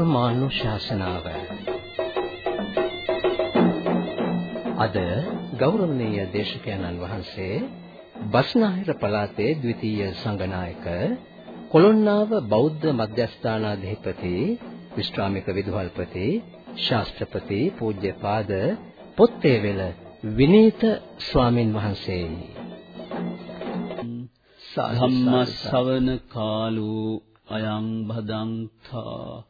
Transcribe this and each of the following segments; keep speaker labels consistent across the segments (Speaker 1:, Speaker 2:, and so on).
Speaker 1: ධර්මානුශාසනාව අද ගෞරවනීය දේශකයන්න් වහන්සේ බස්නාහිර පළාතේ ද්විතීය සංඝනායක කොළොන්නාව බෞද්ධ මධ්‍යස්ථානාධිපති විශ්‍රාමික විදුහල්පති ශාස්ත්‍රපති පූජ්‍යපාද පොත්තේවැල විනීත ස්වාමින් වහන්සේයි
Speaker 2: ධම්මස්සවන කාලෝ අයං භදංතා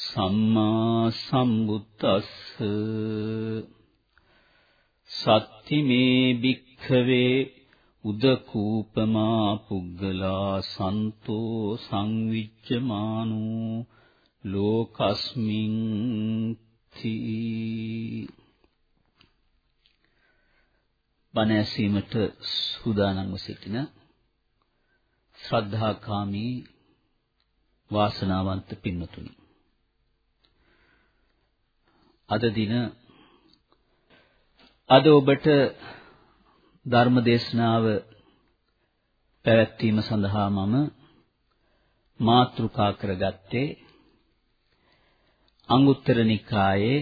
Speaker 2: සම්මා සම්බුද්දස්ස සත්තිමේ භික්ඛවේ උදකූපමා පුග්ගලා සන්තෝ සංවිච්ඡමානෝ ලෝකස්මින් තී බණ ඇසීමට සූදානම්ව සිටින ශ්‍රද්ධාකාමී වාසනාවන්ත පින්වතුනි. අද දින අද ඔබට ධර්ම දේශනාව පැවැත්වීම සඳහා මම මාතෘකා කරගත්තේ අංගුත්තර නිකායේ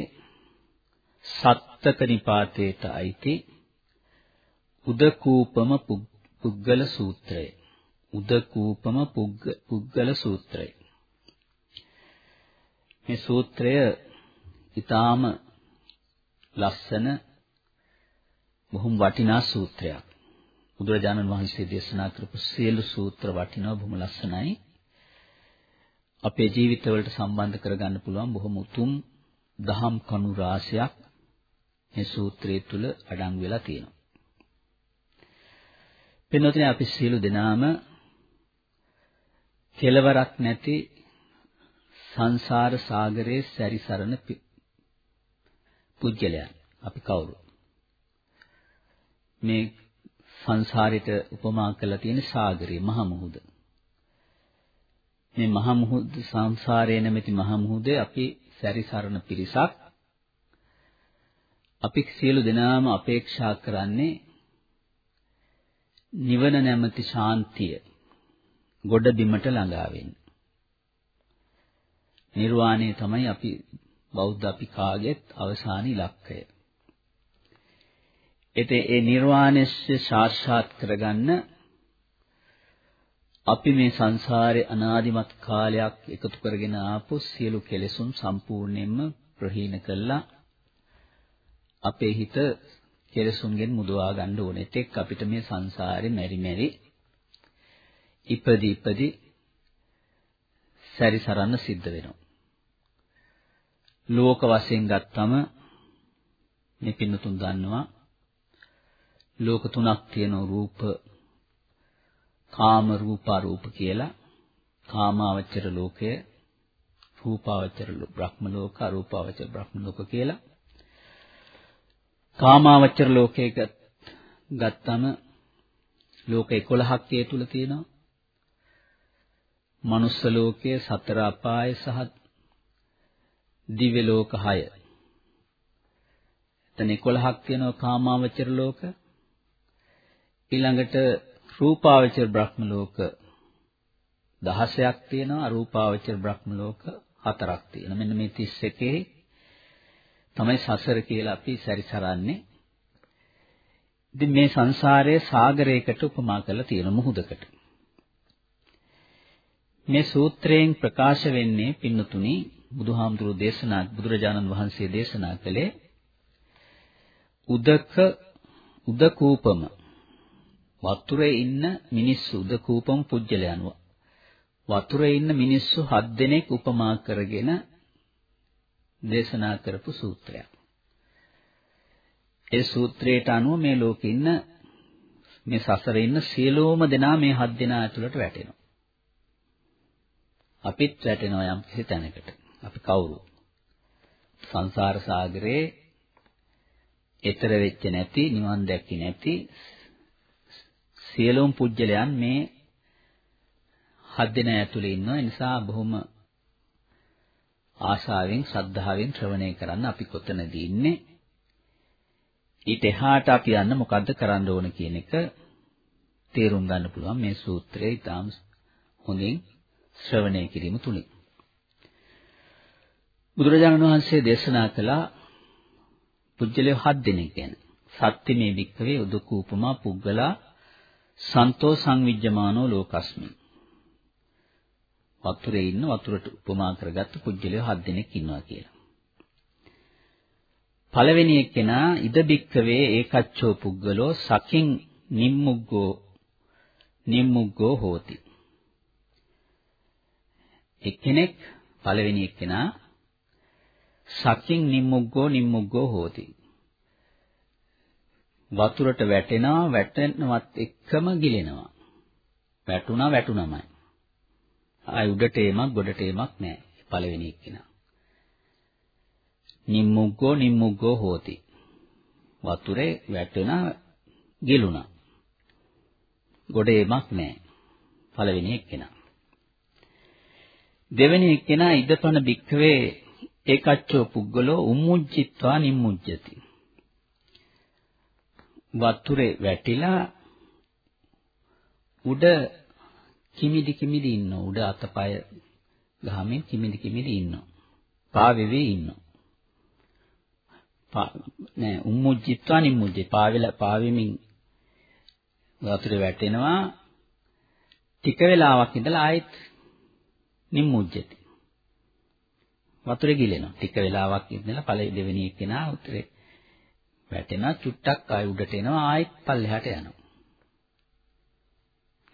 Speaker 2: සත්තක නිපාතේට අයිති උදකූපම පුද්ගල සූත්‍රය. උදකූපම පුද්ගල සූත්‍රය. මේ සූත්‍රය ඊටාම ලස්සන බොහොම වටිනා සූත්‍රයක්. බුදුරජාණන් වහන්සේ දේශනා කරපු සියලු සූත්‍ර වටිනවා බොහොම ලස්සනයි. අපේ ජීවිතවලට සම්බන්ධ කරගන්න පුළුවන් බොහොම උතුම් දහම් කණු රාශියක් මේ සූත්‍රය තුල අඩංගු වෙලා තියෙනවා. පින්නොතනේ අපි සියලු දෙනාම කෙලවරක් නැති සංසාර සාගරයේ සැරිසරන පුජ්‍යලයන් අපි කවුරු මේ සංසාරෙට උපමා කරලා තියෙන සාගරය මහ මුහුද. මේ මහ මුහුද සංසාරයේ නැමැති මහ මුහුදේ අපි සැරිසරන පිරිසක් අපි සියලු දෙනාම අපේක්ෂා කරන්නේ නිවන නැමැති ශාන්තිය ගොඩ බිමට ළඟා වෙන්න. නිර්වාණය තමයි අපි බෞද්ධ අපි කාගෙත් අවසාන ඉලක්කය. ඒතේ ඒ නිර්වාණය සාක්ෂාත් කරගන්න අපි මේ සංසාරේ අනාදිමත් කාලයක් එකතු කරගෙන ආපු සියලු කෙලෙසුන් සම්පූර්ණයෙන්ම ප්‍රහීන කළා අපේ හිත කෙලෙසුන්ගෙන් මුදවා ගන්න ඕනේ. එතෙක් අපිට මේ සංසාරේ මෙරි මෙරි ඉපදි ඉපදි සැරිසරන්න සිද්ධ වෙනවා. ලෝක වශයෙන් ගත්තම මේ පින්නතුන් දන්නවා. ලෝක තුනක් තියෙන රූප කාම රූපාරූප කියලා. කාමාවචර ලෝකය රූපාවචර බ්‍රහ්ම ලෝක අරූපාවචර බ්‍රහ්ම ලෝක කියලා. කාමාවචර ලෝකයක ගත්තම ලෝක 11ක් ඒ තුල තියෙනවා. මනුස්ස ලෝකයේ සතර අපාය සහ දිව්‍ය ලෝක 6 එතන 11ක් තියෙනවා කාමාවචර ලෝක. ඊළඟට රූපාවචර බ්‍රහ්ම ලෝක. 16ක් තියෙනවා අරූපාවචර බ්‍රහ්ම ලෝක 4ක් තියෙනවා. මෙන්න මේ 31 තමයි සසර කියලා අපි සැරිසරන්නේ. ඉතින් මේ සංසාරයේ සාගරයකට උපමා කරලා තියෙන මුහුදකට. මේ සූත්‍රයෙන් ප්‍රකාශ වෙන්නේ පින්නතුනි බුදුහාමුදුරෝ දේශනා බුදුරජාණන් වහන්සේ දේශනා කළේ උදක උදකූපම වතුරේ ඉන්න මිනිස්සු ද කූපම් පුජ්‍යලයන්ව වතුරේ ඉන්න මිනිස්සු හත් දෙනෙක් උපමා කරගෙන දේශනා කරපු සූත්‍රයක්. ඒ සූත්‍රයට අනුව මේ ලෝකේ ඉන්න මේ සසරේ ඉන්න සියලුම දෙනා මේ හත් දෙනා ඇතුළට වැටෙනවා. අපිත් වැටෙනවා යම් කිසි තැනකට. අපි කවුරු? සංසාර සාගරේ එතර වෙච්ච නැති නිවන් දැක්කේ නැති සියලුම පුජ්‍යලයන් මේ හත් දෙනා ඇතුලේ ඉන්නවා. ඒ නිසා බොහොම ආශාවෙන් ශ්‍රද්ධාවෙන් ශ්‍රවණය කරන්න අපි කොතනදී ඉන්නේ ඊට එහාට අපි යන්න මොකද්ද කරන්න ඕන කියන එක තේරුම් ගන්න පුළුවන් මේ සූත්‍රයේ ඊටාම් හොඳින් ශ්‍රවණය කිරීම තුලින් බුදුරජාණන් වහන්සේ දේශනා කළ පුජ්‍යලය හත් දෙනෙක් ගැන සත්‍යමේ වික්කවේ උදකූපමා පුද්ගලා සන්තෝ සංවිජ්ජමානෝ ලෝකස්මි වතුරේ ඉන්න වතුරට උපමා කරගත්ත පුජ්‍යලය හත් දෙනෙක් ඉන්නවා කියලා. පළවෙනි එක්කෙනා ඉද බික්කවේ ඒකච්චෝ පුද්ගලෝ සකින් නිම්මුග්ගෝ නිම්මුග්ගෝ හෝති. එක්කෙනෙක් පළවෙනි එක්කෙනා සකින් නිම්මුග්ගෝ නිම්මුග්ගෝ හෝති. වතුරට වැටෙනවා වැටෙනවත් එක්කම ගිලෙනවා. වැටුණා වැටුණමයි. ආයි උඩට එමක් ගොඩට එමක් නැහැ. පළවෙනි එක්කිනා. නිම්මුග්ගෝ නිම්මුග්ගෝ හෝති. වතුරේ වැටුණා ගිලුණා. ගොඩ එමක් නැහැ. පළවෙනි එක්කිනා. දෙවෙනි එක්කිනා ඉදපන බික්කවේ ඒකච්චෝ පුද්ගලෝ උම්මුජ්ජිත්වා නිම්මුජ්ජති. වතුරේ වැටිලා උඩ කිමිදි කිමිදි ඉන්නවා. උඩ අතපය ගහමින් කිමිදි කිමිදි ඉන්නවා. පාවෙවි ඉන්නවා. නෑ උම්මුජ්ජිත්වා නිම්මුජ්ජේ පාවෙලා පාවෙමින් වතුරේ වැටෙනවා ටික වෙලාවක් ඉඳලා ආයෙත් නිම්මුජ්ජති වතුරේ ගිලෙනවා. ටික වෙලාවක් ඉඳලා පළවෙනි දෙවෙනි එක්කෙනා උතරේ වැටෙනවා චුට්ටක් ආයෙ උඩට එනවා ආයෙත් පල්ලෙහාට යනවා.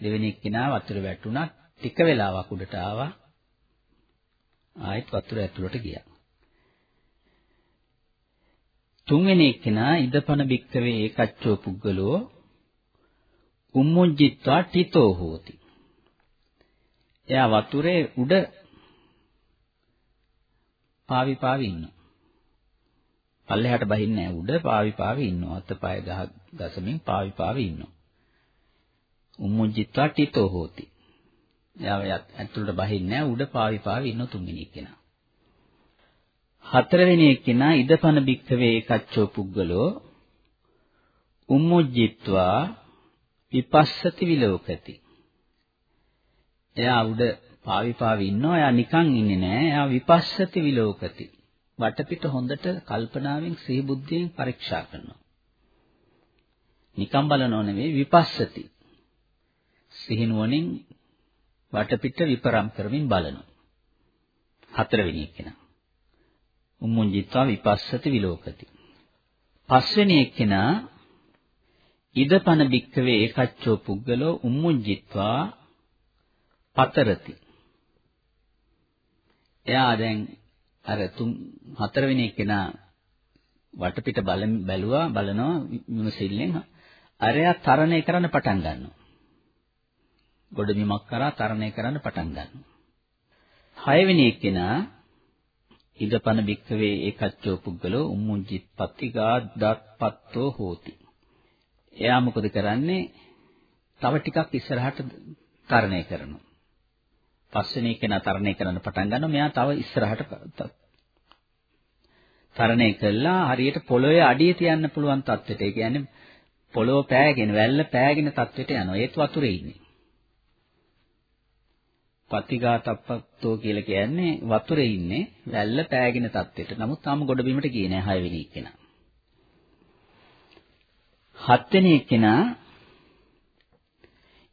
Speaker 2: දෙවෙනි එක්කිනා වතුර වැටුණා ටික වෙලාවක් උඩට ආවා ආයෙත් වතුර ඇතුළට ගියා. තුන්වෙනි එක්කිනා ඉදපන බික්කවේ ඒකච්චෝ පුද්ගලෝ උම්මුජ්ජිත්වා ටිතෝ හෝති. එයා වතුරේ උඩ පාවි පාවි ඉන්නවා පල්ලෙහාට බහින්නේ නැහැ උඩ පාවි පාවි ඉන්නවා අතපය ගහ ගසමින් පාවි පාවි ඉන්නවා උම්මුජ්ජිත්වා ටිතෝ හෝති. එයා ඇතුළට බහින්නේ නැහැ උඩ පාවි පාවි ඉන්න තුන්වෙනි කෙනා. හතරවෙනි එක්කෙනා ඉදපන බික්කවේ ඒකච්චෝ පුද්ගලෝ උම්මුජ්ජිත්වා විපස්සති විලෝකති. එයා උඩ පාවි පාවි ඉන්නවා. එයා නිකන් ඉන්නේ නැහැ. එයා විපස්සති විලෝකති. වටපිට හොඳට කල්පනාවෙන් සිහි බුද්ධියෙන් පරීක්ෂා කරනවා. නිකම් බලනෝ නෙවෙයි විපස්සති. සිහිනුවණින් වටපිට විපරම් කරමින් බලනවා. හතරවෙනි එක්කෙනා. උම්මුංජිත්වා විපස්සති විලෝකති. පස්වෙනි එක්කෙනා ඉදපන බික්කවේ ඒකච්චෝ පුද්ගලෝ උම්මුංජිත්වා පතරති. එයා දැන් අර තුන් හතරවෙනි එක්කෙනා වටපිට බැලුවා බලනවා විමසිල්ලෙන් අරයා තරණය කරන්න පටන් ගන්නවා. ගොඩබිමක් කරා තරණය කරන්න පටන් ගන්නවා. හයවෙනි එක්කෙනා ඉදපන බික්කවේ ඒකච්චෝ පුද්ගලෝ උම්මුජ්ජිත් පත්තිගා දත්පත්තෝ හෝති. එයා මොකද කරන්නේ? තව ටිකක් ඉස්සරහට තරණය කරනවා. පස්වෙනි එක්කෙනා තරණය කරන්න පටන් ගන්නවා. මෙයා තව ඉස්සරහට තරණය කළා හරියට පොළොවේ අඩිය තියන්න පුළුවන් තත්ත්වයට. ඒ කියන්නේ පොළොව පෑගෙන වැල්ල පෑගෙන තත්ත්වයට යනවා. ඒත් වතුරේ ඉන්නේ. පතිඝාතප්පත්තෝ කියලා කියන්නේ වතුරේ ඉන්නේ වැල්ල පෑගෙන තත්ත්වෙට. නමුත් තාම ගොඩ බිමට ගියේ නෑ හයවෙනි එක්කෙනා. හත්වෙනි එක්කෙනා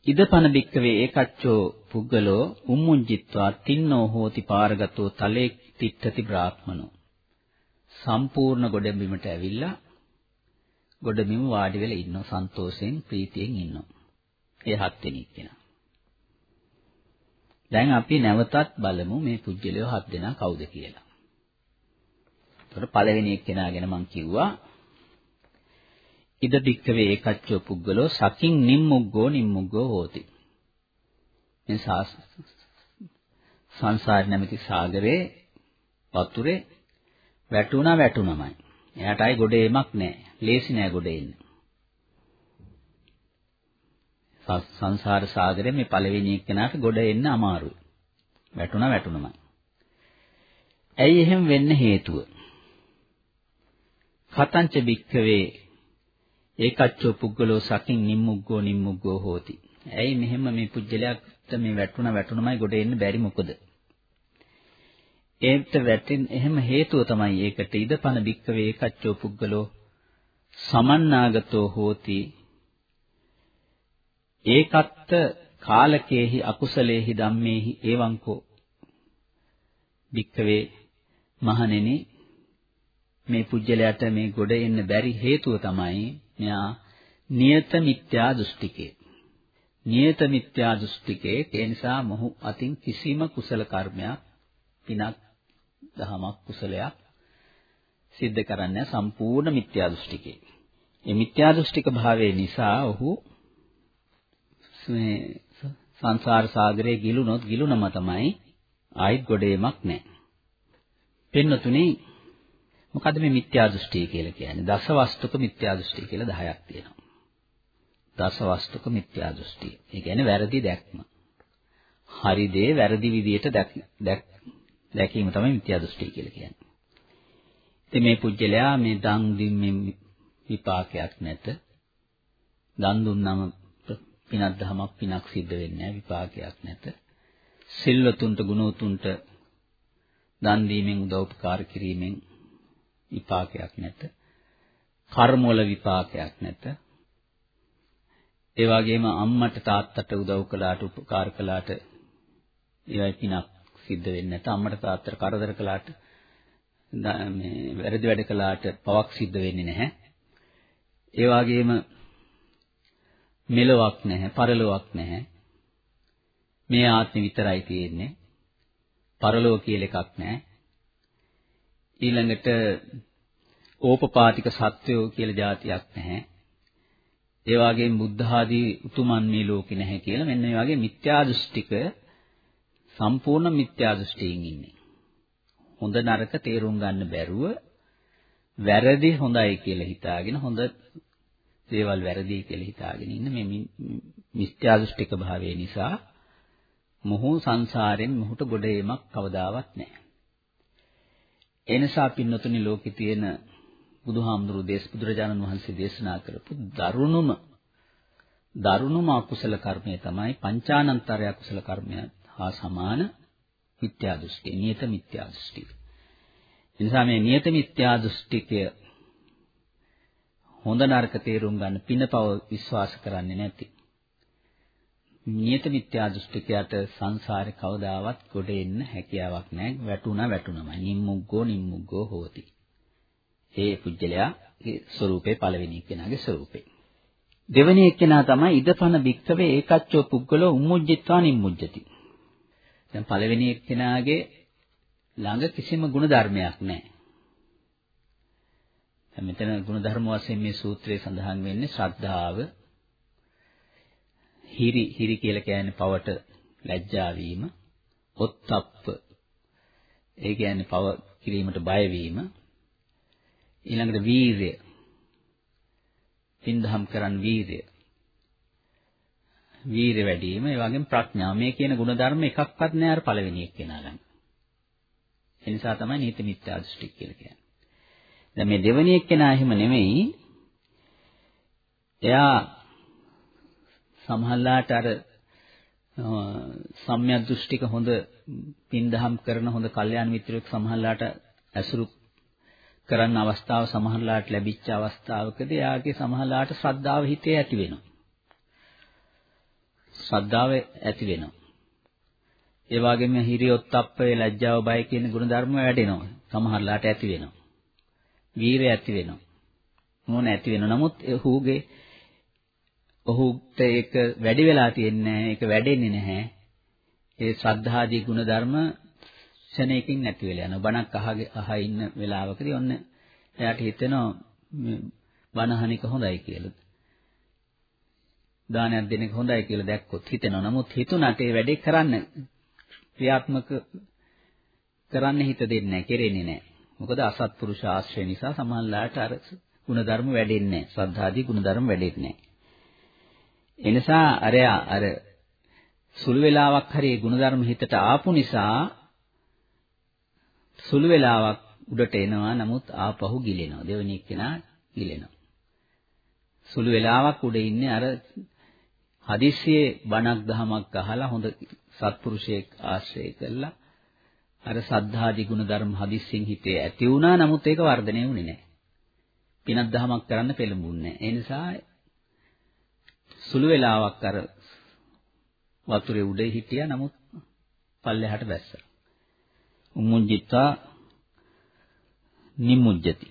Speaker 2: ඉදපන බික්කවේ ඒකච්චෝ පුද්ගලෝ උම්මුංජිත්වා තින්නෝ හෝති පාරගතෝ තලේ තිට්ඨති බ්‍රාහ්මනෝ. සම්පූර්ණ ගොඩ බිමට ඇවිල්ලා ගොඩ බිම වාඩි වෙලා ඉන්නවා සන්තෝෂයෙන් ප්‍රීතියෙන් ඉන්නවා. ඒ හත්වෙනි එක්කෙනා. දැන් අපි නැවතත් බලමු මේ පුජ්‍යලයෝ හත් දෙනා කවුද කියලා. එතකොට පළවෙනි එක්කෙනා ගැන මම කිව්වා ඉද බික්කවේ ඒකච්චෝ පුද්ගලෝ සකින් නිම්මුග්ගෝ නිම්මුග්ගෝ හෝති. මේ සංසාර නැමැති සාගරේ වතුරේ වැටුණා වැටුණමයි. එයාට ආයි ගොඩ එීමක් නැහැ. ලේසි නෑ ගොඩ එන්න. සංසාර සාගරේ මේ පළවෙනි එක්කෙනාට ගොඩ එන්න අමාරුයි. වැටුණා වැටුණමයි. ඇයි එහෙම වෙන්න හේතුව? කතංච භික්ඛවේ ඒකච්චෝ පුද්ගලෝ සකින් නිම්මුග්ගෝ නිම්මුග්ගෝ හෝති. ඇයි මෙහෙම මේ පුජ්‍යලයට මේ වැටුණ වැටුණමයි ගොඩ එන්න බැරි මොකද? ඒකට වැටෙන එහෙම හේතුව තමයි ඒකට ඉදපන භික්ඛවේ ඒකච්චෝ පුද්ගලෝ සමන්නාගතෝ හෝති. ඒකත්ත කාලකේහි අකුසලේහි ධම්මේහි එවංකෝ භික්ඛවේ මහණෙනි මේ පුජ්‍යලයට මේ ගොඩ එන්න බැරි හේතුව තමයි මෙයා නියත මිත්‍යා දෘෂ්ටිකේ. නියත මිත්‍යා දෘෂ්ටිකේ ඒ නිසා මොහු අතින් කිසිම කුසල කර්මයක් පිනක් දහමක් කුසලයක් සිද්ධ කරන්නේ සම්පූර්ණ මිත්‍යා දෘෂ්ටිකේ. මේ මිත්‍යා දෘෂ්ටික භාවයේ නිසා ඔහු මේ සංසාර සාගරයේ ගිලුනොත් ගිලුනම තමයි ආයිත් ගොඩේමක් නැහැ. පෙන්නතුනේ මොකද්ද මේ මිත්‍යා දෘෂ්ටිය කියලා කියන්නේ? දසවස්තුක මිත්‍යා දෘෂ්ටිය කියලා 10ක් තියෙනවා. දසවස්තුක මිත්‍යා දෘෂ්ටිය. ඒ කියන්නේ වැරදි දැක්ම. හරි දේ වැරදි විදියට දැකීම තමයි මිත්‍යා දෘෂ්ටිය කියලා කියන්නේ. ඉතින් මේ පුජ්‍යලයා මේ දන් දීමෙන් විපාකයක් නැත. දන් දුන්නම පිනක් දහමක් පිනක් සිද්ධ වෙන්නේ නැහැ විපාකයක් නැත. සිල්වතුන්ට ගුණවතුන්ට දන් දීමෙන් උදව් උපකාර කිරීමෙන් විපාකයක් නැත. කර්ම වල විපාකයක් නැත. ඒ වගේම අම්මට තාත්තට උදව් කළාට උපකාර කළාට ඒවයි පිනක් සිද්ධ වෙන්නේ නැත. අම්මට තාත්තට කරදර කළාට මේ වැරදි වැඩ කළාට පවක් සිද්ධ වෙන්නේ නැහැ. ඒ වගේම මෙලොවක් නැහැ, පරලොවක් නැහැ. මේ ආත්මෙ විතරයි තියෙන්නේ. පරලොව කියලා එකක් නැහැ. ඊළඟට ඕපපාතික සත්වයෝ කියලා જાතියක් නැහැ. ඒ වගේම බුද්ධ ආදී උතුමන් මේ ලෝකේ නැහැ කියලා මෙන්න මේ වගේ මිත්‍යා දෘෂ්ටික සම්පූර්ණ මිත්‍යා දෘෂ්ටියෙන් ඉන්නේ. හොඳ නරක තේරුම් ගන්න බැරුව වැරදි හොඳයි කියලා හිතාගෙන හොඳ දේවල් වැරදි කියලා හිතාගෙන ඉන්න මේ මිත්‍යා දෘෂ්ටික භාවය නිසා මොහු සංසාරයෙන් මොහුට ගොඩ ඒමක් කවදාවත් නැහැ. ඒ නිසා පින්නතුනි ලෝකේ තියෙන බුදුහාමුදුරු දේශ බුදුරජාණන් වහන්සේ දේශනා කරපු දරුණුම දරුණුම අකුසල කර්මය තමයි පංචානන්තරය අකුසල කර්මය හා සමාන මිත්‍යා දෘෂ්ටි, නියත මිත්‍යා දෘෂ්ටි. එනිසා මේ නියත මිත්‍යා දෘෂ්ටිකය හොඳ නරක තේරුම් ගන්න පිනපව විශ්වාස කරන්නේ නැති. නියත මිත්‍යා දෘෂ්ටිකයට සංසාරේ කවදාවත් ගොඩ එන්න හැකියාවක් නැහැ. වැටුණා වැටුණමයි. නිම්මුග්ගෝ නිම්මුග්ගෝ හෝති. ඒ පුජ්‍යලයාගේ ස්වરૂපේ පළවෙනි එක්කෙනාගේ ස්වરૂපේ. දෙවෙනි එක්කෙනා තමයි ඉදපන භික්කවේ ඒකච්චෝ පුද්ගලෝ උම්මුජ්ජිත්වා නිම්මුජ්ජති. දැන් පළවෙනි එක්කෙනාගේ ළඟ කිසිම ගුණ ධර්මයක් නැහැ. දැන් මෙතන ගුණ ධර්ම වශයෙන් මේ සූත්‍රයේ සඳහන් වෙන්නේ ශ්‍රද්ධාව, හිරි හිරි කියලා කියන්නේ පවට ලැජ්ජා වීම, ඔත්තප්ප ඒ කියන්නේ පව කිරීමට බය වීම, ඊළඟට වීරය, පින්දහම් කරන් වීරය, වීරය වැඩි වීම, ඒ වගේම ප්‍රඥාව මේ කියන ගුණධර්ම එකක්වත් නෑ අර පළවෙනි එක්කෙනා ළඟ. ඒ නිසා තමයි නීති මිත්‍යා දෘෂ්ටි කියලා කියන්නේ. දැන් මේ දෙවෙනි එක්කෙනා එහෙම නෙමෙයි. එයා සමහරලාට අර සම්‍යක් දෘෂ්ටික හොඳ පින්දහම් කරන හොඳ කල්යාණ මිත්‍රයෙක් සමහරලාට ඇසුරු කරන්න අවස්ථාව සමහරලාට ලැබිච්ච අවස්ථාවකදී එයාගේ සමහරලාට ශ්‍රද්ධාව හිතේ ඇති වෙනවා. ශ්‍රද්ධාව ඇති වෙනවා. ඒ වගේම හිරියොත්ප්පේ ලැජ්ජාව බය කියන ගුණධර්ම වැඩෙනවා. සමහරලාට ඇති වෙනවා. වීරය ඇති වෙනවා. මොන ඇති වෙනවා. නමුත් ඔහුගේ ඔහුට ඒක වැඩි වෙලා තියෙන්නේ නැහැ. ඒක වැඩෙන්නේ නැහැ. ඒ ශ්‍රද්ධාදී ගුණ ධර්ම ශනේකින් නැති වෙලා යනවා. බණක් අහගේ අහ ඉන්න වෙලාවකදී ඔන්න එයාට හිතෙනවා බණහනික හොඳයි කියලා. දානයක් දෙන එක හොඳයි කියලා දැක්කොත් හිතෙනවා. නමුත් හිතුණට ඒ වැඩේ කරන්න ක්‍රියාත්මක කරන්න හිත දෙන්නේ නැහැ කෙරෙන්නේ නැහැ. මොකද අසත්පුරුෂ ආශ්‍රය නිසා සමහරලාට අර ಗುಣධර්ම වැඩෙන්නේ නැහැ. ශ්‍රද්ධාදී ಗುಣධර්ම වැඩෙන්නේ නැහැ. එනිසා අරයා අර සුළු වෙලාවක් හරි ಗುಣධර්ම හිතට ආපු නිසා සුළු වෙලාවක් උඩට එනවා නමුත් ආපහු ගිලෙනවා. දෙවෙනි එක්කෙනා ගිලෙනවා. සුළු වෙලාවක් උඩ ඉන්නේ අර හදිස්සියේ බණක් දහමක් අහලා හොඳ සත්පුරුෂයෙක් ආශ්‍රය කළා. අර සද්ධාදී ගුණ ධර්ම හදිස්සියෙන් හිතේ ඇති වුණා නමුත් ඒක වර්ධනය වුණේ නැහැ. පිනක් දහමක් කරන්න පෙළඹුන්නේ නැහැ. ඒ නිසා සුළු වෙලාවක් අර වතුරේ උඩ හිටියා නමුත් පල්ලෙහාට බැස්සා. උමුජ්ජිතා නිමුජ්ජති.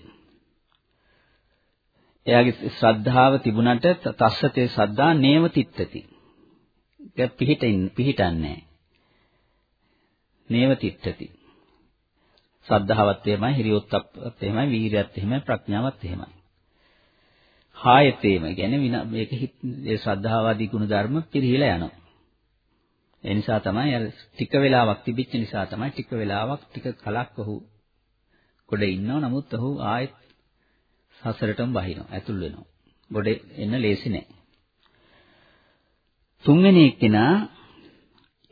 Speaker 2: එයාගේ ශ්‍රද්ධාව තිබුණට තස්සතේ සද්දා නේව තිත්තති. ඒක පිහිටින් පිහිටන්නේ නේව තිත්තති. ශ්‍රද්ධාවත් එහෙමයි, හිරියොත්පත් එහෙමයි, වීරියත් එහෙමයි, ප්‍රඥාවත් එහෙමයි. හායතේම කියන්නේ මේක ඒ ශ්‍රද්ධාවාදී ගුණ ධර්ම පිරිහිලා යනවා. ඒ නිසා තමයි අර ටික වෙලාවක් තිබිච්ච නිසා තමයි ටික වෙලාවක් ටික කලක් ඔහු ගොඩ ඉන්නව නමුත් ඔහු ආයෙත් සසරටම බහිනවා ඇතුල් වෙනවා. ගොඩ එන්න ලේසි නෑ. තුන්වෙනි එක්කෙනා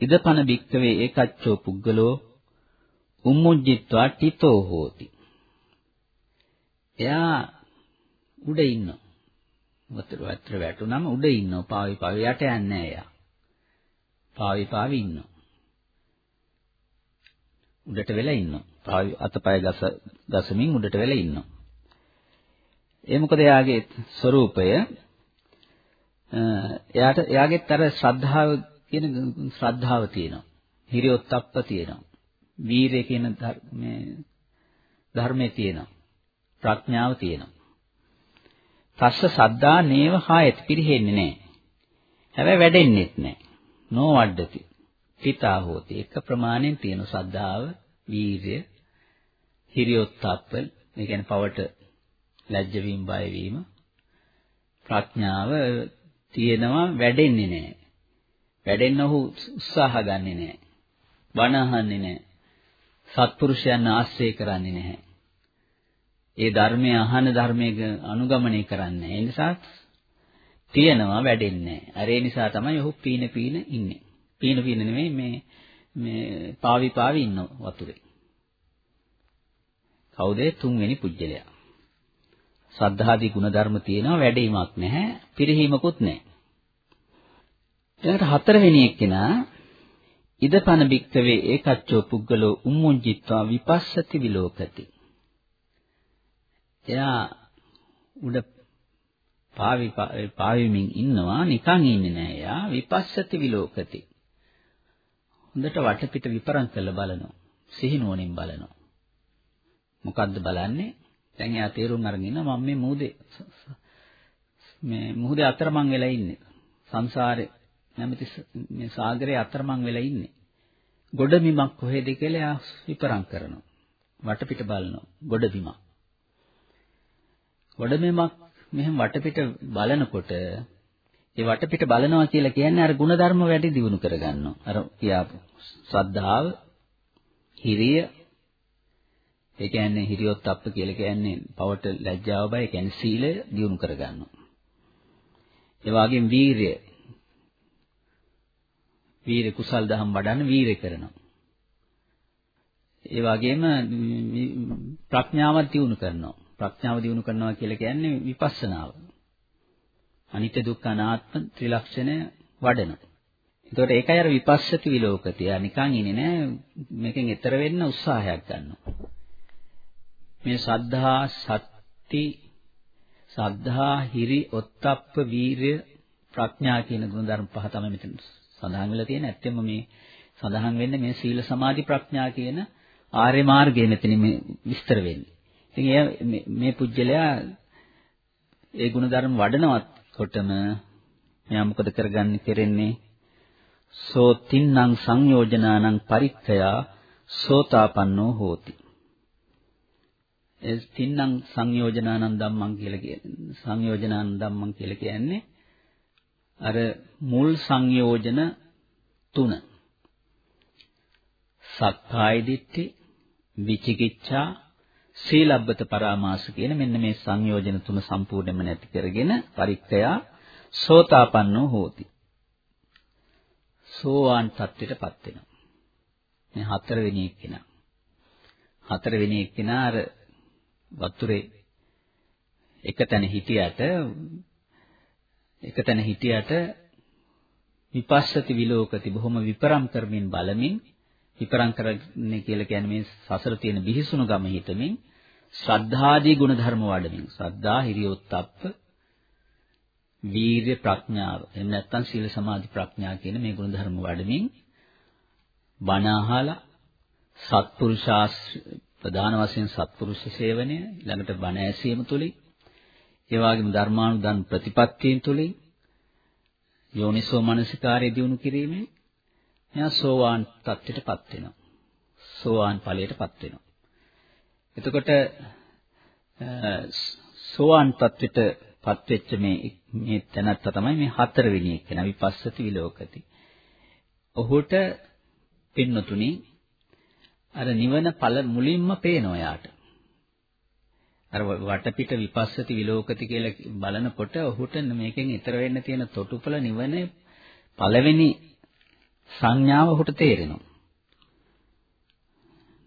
Speaker 2: ඉදපන බික්කවේ ඒකච්චෝ පුද්ගලෝ උම්මුජ්ජිත්වා තිතෝ හෝති. එයා උඩ ඉන්නවා. වතුර වතුර වැටුනම උඩ ඉන්නවා. පාවි පාවි යට යන්නේ නෑ එයා. පාවි පාවි ඉන්නවා. උඩට වෙලා ඉන්නවා. පාවි අතපය ගස ගසමින් උඩට වෙලා ඉන්නවා. ඒ මොකද එයාගේ ස්වરૂපය එයාට එයාගෙත් අර ශ්‍රද්ධාව කියන ශ්‍රද්ධාව තියෙනවා. හිරියොත්ප්ප තියෙනවා. වීරය කියන මේ ධර්මයේ තියෙනවා. ප්‍රඥාව තියෙනවා. තස්ස සද්දා නේව හායත් පිරෙහෙන්නේ නැහැ. හැබැයි වැඩෙන්නේත් නැහැ. නොවඩති. පිතා හෝති. එක ප්‍රමාණයෙන් තියෙන සද්ධාව, වීර්ය, හිරියොත්ප්ප, ඒ කියන්නේ පවට ලැජ්ජ වීම, බය වීම, ප්‍රඥාව තියෙනවා වැඩෙන්නේ නැහැ. වැඩෙන්න ඔහු උත්සාහ ගන්නෙ නැහැ. බණ අහන්නේ නැහැ. සත්පුරුෂයන් ආශ්‍රය කරන්නේ නැහැ. ඒ ධර්මයේ අහන ධර්මයේ අනුගමනය කරන්නේ. ඒ නිසා තියෙනවා වැඩෙන්නේ නැහැ. අර ඒ නිසා තමයි ඔහු පීන පීන ඉන්නේ. පීන පීන නෙමෙයි මේ මේ පාවි පාවි ඉන්න වතුරේ. කවුද තුන්වෙනි පුජ්‍යලයා? සද්ධාදී ගුණධර්ම තියෙනවා වැඩිමක් නැහැ, පිරිහීමකුත් නැහැ. ඊට හතරවෙනි එක්කෙනා ඉදපන බික්කවේ ඒකච්චෝ පුද්ගලෝ උම්මුංජිත්වා විපස්සති විලෝකති. එයා උඩ පාවි පාවිමින් ඉන්නවා නිකන් ඉන්නේ නෑ එයා විපස්සති විලෝකති. හොඳට වටපිට විපරම් කරලා බලනවා. සිහිනුවණින් බලනවා. මොකද්ද බලන්නේ? දැන් එයා තේරුම් අරගෙන ඉන්නවා මම මේ මුහුදේ මේ මුහුදේ අතරමං වෙලා ඉන්නේ. සංසාරේ නැමැති මේ සාගරේ අතරමං වෙලා ඉන්නේ. ගොඩබිමක් කොහෙද කියලා එයා විපරම් කරනවා. වටපිට බලනවා. ගොඩබිමක්. ගොඩබිමක් මෙහෙම වටපිට බලනකොට ඒ වටපිට බලනවා කියලා කියන්නේ අර ಗುಣධර්ම වැඩි දියුණු කරගන්නවා. අර කියාපු ශ්‍රද්ධාව, හිරිය, ඒ කියන්නේ හිරියොත් අප්ප කියලා කියන්නේ පවට ලැජ්ජාව බය, ඒ කියන්නේ සීලය දියුණු කරගන්නවා. ඒ වගේම වීරිය. වීරිය කුසල් දහම් වඩන්න වීරිය කරනවා. ඒ වගේම ප්‍රඥාවත් දියුණු කරනවා. ප්‍රඥාව දියුණු කරනවා කියලා කියන්නේ විපස්සනාව. අනිත්‍ය දුක්ඛ අනාත්ම ත්‍රිලක්ෂණය වඩනවා. එතකොට ඒකයි අර විපස්සති විලෝකතිය. නිකන් ඉන්නේ නෑ මේකෙන් එතර වෙන්න උත්සාහයක් ගන්නවා. මේ සද්ධා සත්‍ති සද්ධා හිරි ඔත්තප්ප වීරය ප්‍රඥා කියන ගුණධර්ම පහ තමයි මෙතන සඳහන් වෙලා තියෙන්නේ. ඇත්තෙන්ම මේ සඳහන් වෙන්නේ මේ සීල සමාධි ප්‍රඥා කියන ආර්ය මාර්ගය මෙතන මේ විස්තර වෙන්නේ. ඉතින් එයා මේ පුජ්‍යලයා ඒ ගුණධර්ම වඩනවත් කොටම මෙයා මොකද කරගන්නේ කෙරෙන්නේ? සෝ තින්නම් සංයෝජනානං පරික්ඛයා සෝතාපන්නෝ හෝති. ඒ තින්නම් සංයෝජනානං ධම්මං කියලා කියන්නේ සංයෝජනානං ධම්මං කියලා කියන්නේ අර මුල් සංයෝජන තුන. සක්කාය දිට්ඨි විචිකිච්ඡා සීලබ්බත පරාමාස කියන මෙන්න මේ සංයෝජන තුන සම්පූර්ණයෙන්ම නැති කරගෙන පරික්ඛයා සෝතාපන්නෝ හෝති. සෝවාන් තත්ත්වයටපත් වෙනවා. මේ හතරවෙනි එක්කෙනා. හතරවෙනි එක්කෙනා අර වතුරේ එකතැන හිටියට එකතැන හිටියට විපස්සති විලෝකති බොහොම විපරම් කරමින් බලමින් විපරම් කරන්නේ කියලා කියන්නේ මේ සසර තියෙන බිහිසුණු ගම හිතමින් ශ්‍රද්ධාදී ගුණ ධර්ම වඩමින් ශ්‍රද්ධා හිරියොත්ප්ප වීර්ය ප්‍රඥාව එහෙම නැත්නම් සීල සමාධි ප්‍රඥා කියන මේ ගුණ ධර්ම වඩමින් බණ අහලා සත්පුරුෂාස් ප්‍රධාන වශයෙන් සත්පුරුෂ සේවනය ළඟට බණ ඇසීම තුලින් ඒ වගේම ධර්මානුදාන ප්‍රතිපත්තියෙන් තුලින් යෝනිසෝ මනසිකාරය දිනු කිරීමෙන් එයා සෝවාන් තත්ත්වයටපත් වෙනවා. සෝවාන් ඵලයටපත් වෙනවා. එතකොට සෝවාන් තත්ත්වයටපත් වෙච්ච මේ මේ තැනත්ත තමයි මේ හතරවෙනි එක න විපස්සති විලෝකති. ඔහුට පින්නතුනි අර නිවන ඵල මුලින්ම පේනවා යාට. අර වටපිට විපස්සති විලෝකති කියලා බලනකොට ඔහුට මේකෙන් ඈතර වෙන්න තියෙන තොටුපළ නිවනේ පළවෙනි සංඥාව ඔහුට තේරෙනවා.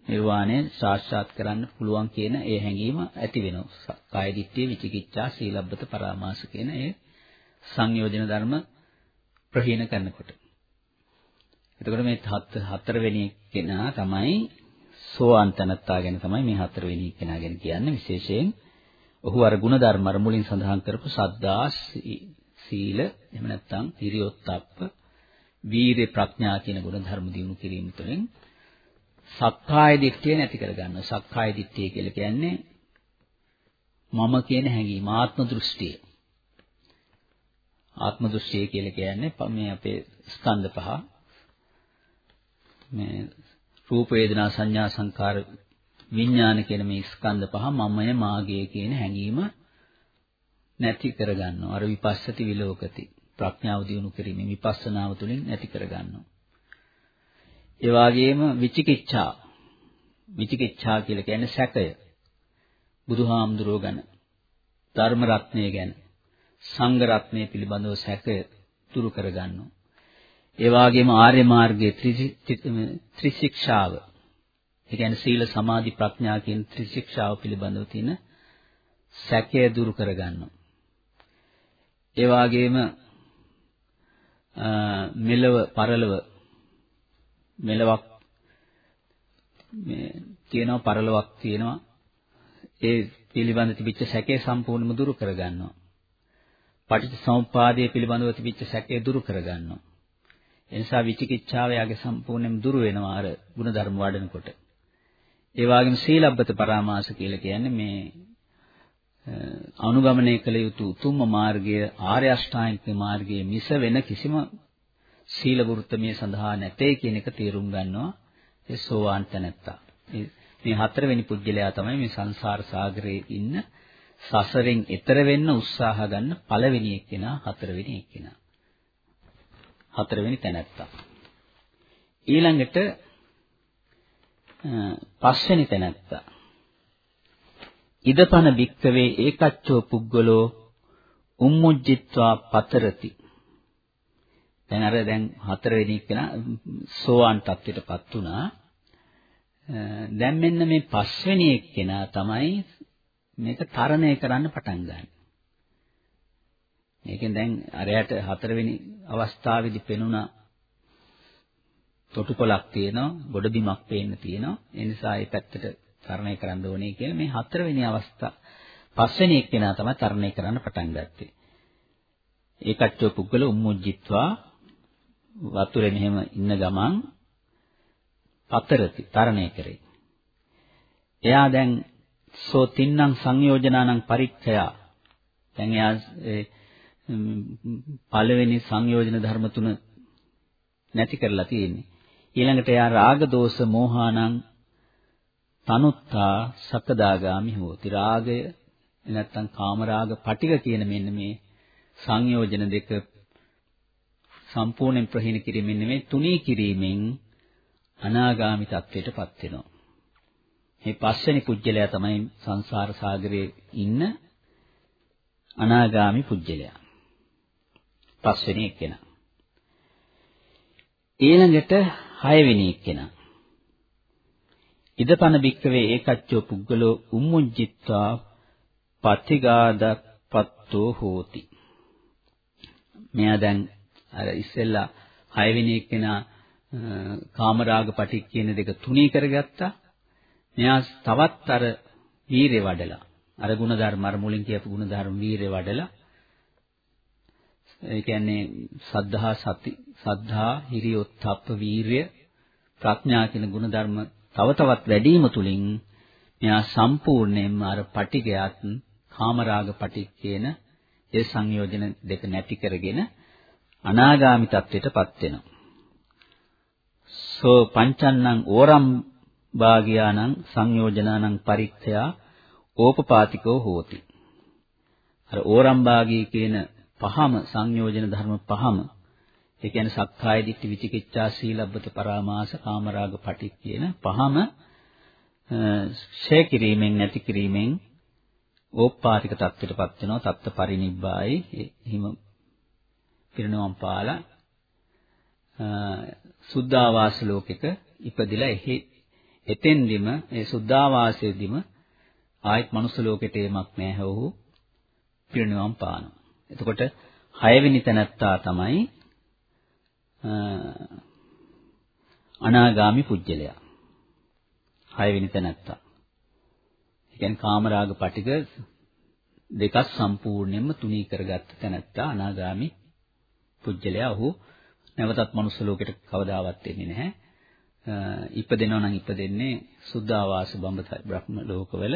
Speaker 2: නිර්වාණය සාක්ෂාත් කරන්න පුළුවන් කියන ඒ හැඟීම ඇති වෙනවා. කාය දිට්ඨිය විචිකිච්ඡා සීලබ්බත පරාමාස කියන ඒ සංයෝජන ධර්ම ප්‍රහීන කරනකොට. එතකොට මේ හතරවෙනි කෙනා තමයි සෝවාන් තනත්තා ගැන තමයි මේ හතරවෙනි කෙනා ගැන කියන්නේ විශේෂයෙන් ඔහු අර ගුණ ධර්ම අර මුලින් සඳහන් කරපු සද්දා සීල එහෙම නැත්නම් හිරියොත්ප්ප වීරිය ප්‍රඥා කියන ගුණ ධර්ම දිනු කිරීම තුළින් සක්කාය දිට්ඨිය නැති කරගන්නවා සක්කාය දිට්ඨිය කියලා කියන්නේ මම කියන හැඟීම ආත්ම දෘෂ්ටිය ආත්ම දෘෂ්ටිය කියලා කියන්නේ මේ අපේ ස්කන්ධ පහ මේ රූප වේදනා සංඥා සංකාර විඥාන කියන මේ ස්කන්ධ පහ මමය මාගේ කියන හැඟීම නැති කරගන්නවා. අර විපස්සති විලෝකති. ප්‍රඥාව දියුණු කිරීමෙන් විපස්සනාව තුළින් නැති කරගන්නවා. ඒ වගේම විචිකිච්ඡා විචිකිච්ඡා කියලා කියන්නේ සැකය. බුදුහාමුදුරුවෝ ගැන ධර්ම රත්නය ගැන සංඝ රත්නය පිළිබඳව සැකය දුරු කරගන්නවා. ඒ වගේම ආර්ය මාර්ගයේ ත්‍රිශික්ෂාව ඒ කියන්නේ සීල සමාධි ප්‍රඥා කියන ත්‍රිශික්ෂාව පිළිබඳව තියෙන සැකය දුරු කරගන්නවා. ඒ වගේම මෙලව පරලව මෙලවක් මේ තියෙනවා පරලොවක් තියෙනවා ඒ පිළිබඳ තිබිච්ච සැකේ සම්පූර්ණයෙන්ම දුරු කරගන්නවා. පටිච්චසමුප්පාදයේ පිළිබඳව තිබිච්ච සැකේ දුරු කරගන්නවා. ඒ නිසා විචිකිච්ඡාව යාගේ සම්පූර්ණයෙන්ම දුර වෙනවා අර ಗುಣධර්ම වඩනකොට. ඒ වගේම සීලබ්බත පරාමාස කියලා කියන්නේ මේ අනුගමනය කළ යුතු උතුම්ම මාර්ගය ආර්ය අෂ්ටාංගික මාර්ගයේ මිස වෙන කිසිම සීල වෘත්තමිය සඳහා නැtei කියන එක තේරුම් ගන්නවා ඒ සෝවාන් තැනැත්තා. මේ හතරවෙනි පුජ්‍යලයා තමයි මේ සංසාර සාගරයේ ඉන්න සසරෙන් එතර වෙන්න උත්සාහ ගන්න පළවෙනි එක්කෙනා හතරවෙනි එක්කෙනා. හතරවෙනි තැනැත්තා. ඊළඟට පස්වෙනි තැනැත්තා. ඉදපන වික්කවේ ඒකච්චෝ පුද්ගලෝ උම්මුජ්ජිත්වා පතරති. දැන් අර දැන් හතරවෙනි කෙනා සෝවාන් තත්ත්වයටපත් වුණා. දැන් මෙන්න මේ පස්වෙනි එක්කෙනා තමයි මේක තරණය කරන්න පටන් ගන්න. මේකෙන් දැන් අරයට හතරවෙනි අවස්ථාවේදී පෙනුණා තොටුපළක් තියෙනවා, ගොඩබිමක් පේන්න තියෙනවා. ඒ නිසා ඒ පැත්තට තරණය කරන්න ඕනේ කියලා මේ හතරවෙනි අවස්ථාව පස්වෙනි එක්කෙනා තමයි තරණය කරන්න පටන් ගත්තේ. ඒකච්චෝ පුද්ගල උම්මුජ්ජිත්වා වතුරේ මෙහෙම ඉන්න ගමන් පතරති තරණය කරේ. එයා දැන් සෝ තින්නම් සංයෝජනානම් පරික්ඛයා දැන් එයා පළවෙනි සංයෝජන ධර්ම තුන නැති කරලා තියෙන්නේ. ඊළඟට එයා රාග දෝෂ මෝහානං තනුත්තා සකදාගාමි හෝති. රාගය නැත්තම් කාමරාග පටික කියන මෙන්න මේ සංයෝජන දෙක සම්පූර්ණයෙන් ප්‍රහීන කිරීමෙන් නෙමෙයි තුනී කිරීමෙන් අනාගාමි තත්වයටපත් වෙනවා. මේ පස්වෙනි පුජ්‍යලයා තමයි සංසාර සාගරයේ ඉන්න අනාගාමි පුජ්‍යලයා. පස්වෙනි එක්කෙනා. ඊළඟට හයවෙනි එක්කෙනා. ඉදපන බික්කවේ ඒකච්චෝ පුද්ගලෝ උම්මුජ්ජිත්වා පතිගාදපත්තෝ හෝති. මෙයා දැන් අර ඉස්සෙල්ලා හයවෙනි එක්කෙනා කාමරාග පටික් කියන දෙක තුනී කරගත්තා. මෙයා තවත් අර වීරය වඩලා අර ಗುಣධර්ම අර මුලින් කියපු ಗುಣධර්ම වීරය වඩලා ඒ කියන්නේ සද්ධා සති සද්ධා හිරියොත්ප්ප වීරය ප්‍රඥා කියන ಗುಣධර්ම තව තවත් වැඩිම තුලින් මෙයා සම්පූර්ණයෙන්ම අර පටිගයත් කාමරාග පටික් කියන ඒ සංයෝජන දෙක නැති කරගෙන අනාගාමි තත්වයටපත් වෙනවා. සෝ පංචන්නං ඕරම් භාගයානං සංයෝජනානං පරික්ඛයා ඕපපාතිකෝ හෝති. අර ඕරම් භාගී කියන පහම සංයෝජන ධර්ම පහම ඒ කියන්නේ සක්කාය දිට්ඨි විචිකිච්ඡා සීලබ්බත පරාමාස කාමරාග පටික් කියන පහම ඡේ කිරීමෙන් නැති කිරීමෙන් ඕපපාතික தත්ත්වයටපත් වෙනවා තත්ත පරිනිබ්බායි හිම පිරිනවම් පාලා සුද්ධාවාස ලෝකෙක ඉපදිලා එහි එතෙන්දිම ඒ සුද්ධාවාසයේදිම ආයෙත් මනුස්ස ලෝකෙට එමක් නැහැ ඔහු පිරිනවම් පානවා. එතකොට හයවෙනි තැනැත්තා තමයි අනාගාමි පුජ්‍යලයා. හයවෙනි තැනැත්තා. ඒ කියන්නේ කාමරාග පටික දෙකක් සම්පූර්ණයෙන්ම තුනී කරගත්ත තැනැත්තා අනාගාමි පුජ්‍යලයා. ඔහු නැවතත් මනුස්ස ලෝකෙට කවදාවත් එන්නේ නැහැ. ඉපදෙනවා නම් ඉපදෙන්නේ සුද්ධාවාස බඹ බ්‍රහ්ම ලෝකවල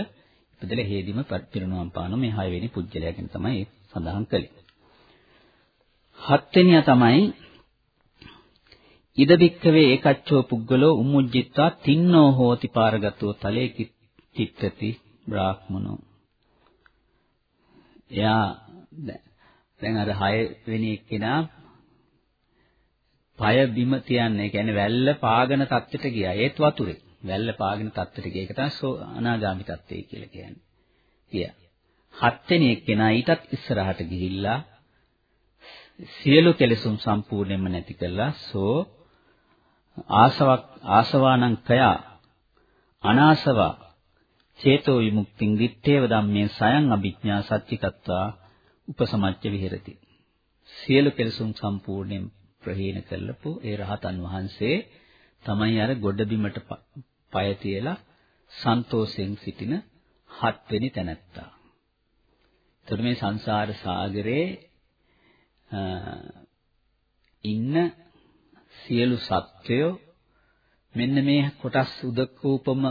Speaker 2: ඉපදෙලා හේදිම පිරිනුවම් පාන මේ හයවෙනි පුජ්‍යලයා ගැන තමයි සඳහන් කළේ. හත්වෙනියා තමයි ඉද බික්කවේ ඒකච්චෝ පුද්ගලෝ උම්මුජ්ජිත්වා තින්නෝ හෝති පාරගතෝ තලේ කිත්තති බ්‍රාහ්මනෝ එයා දැන් අර 6 වෙනි එක්කෙනා පය බිම තියන්නේ. ඒ කියන්නේ වැල්ල පාගන තත්ත්වයට ගියා. ඒත් වතුරේ. වැල්ල පාගන තත්ත්වයට ගිය එක තමයි අනාගාමි තත්ත්වය කියලා කියන්නේ. ගියා. හත්වෙනි එක්කෙනා ඊටත් ඉස්සරහට ගිහිල්ලා සියලු කෙලෙසුම් සම්පූර්ණයෙන්ම නැති කළා. සෝ ආසවක් ආසවානං කයා අනාසවා චේතෝ විමුක්තිං දිත්තේව ධම්මේ සයන් අභිඥා සච්චිකත්වා උපසමච්ච විහෙරති. සියලු කෙලෙසුම් සම්පූර්ණයෙන් ප්‍රහීන කළපු ඒ රහතන් වහන්සේ තමයි අර ගොඩබිමට පය තියලා සන්තෝෂයෙන් සිටින හත්වෙනි තැනැත්තා. එතකොට මේ සංසාර සාගරේ ඉන්න සියලු සත්වයෝ මෙන්න මේ කොටස් උදකූපම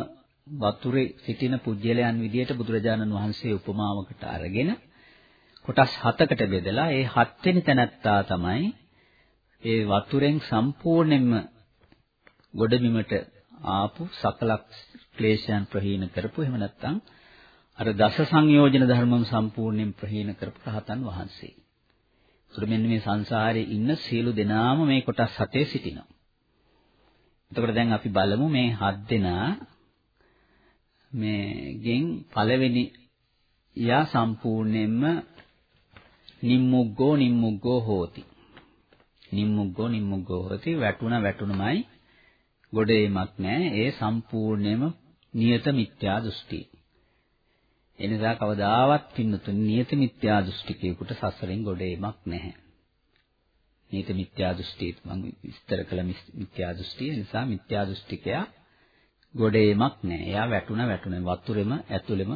Speaker 2: වතුරේ සිටින පුජ්‍යලයන් විදියට බුදුරජාණන් වහන්සේ උපමාවකට අරගෙන කොටස් හතකට බෙදලා ඒ හත්වෙනි තැනැත්තා තමයි ඒ වතුරෙන් සම්පූර්ණයෙන්ම ගොඩබිමට ආපු සකල ක්ලේශයන් ප්‍රහීන කරපු එහෙම නැත්නම් අර දස සංයෝජන ධර්මම් සම්පූර්ණයෙන් ප්‍රහීන කරපු රහතන් වහන්සේ. ඒතර මෙන්න මේ සංසාරේ ඉන්න සියලු දෙනාම මේ කොටස් හතේ සිටිනවා. එතකොට දැන් අපි බලමු මේ හත් දෙනා මේගෙන් පළවෙනි යා සම්පූර්ණයෙන්ම නිම්මුග්ගෝ නිම්මුග්ගෝ හෝති. නිම්මුග්ගෝ නිම්මුග්ගෝ හොති වැටුණ වැටුණමයි ගොඩේමක් නැහැ ඒ සම්පූර්ණයෙන්ම නියත මිත්‍යා දෘෂ්ටි. එනිසා කවදාවත් පින්නතුනි නියත මිත්‍යා දෘෂ්ටිකයෙකුට සසරෙන් ගොඩේමක් නැහැ. නියත මිත්‍යා දෘෂ්ටි මම විස්තර කළ මිත්‍යා දෘෂ්ටිය නිසා මිත්‍යා දෘෂ්ටිකයා ගොඩේමක් නැහැ. එයා වැටුණ වැටුණ වතුරෙම ඇතුළෙම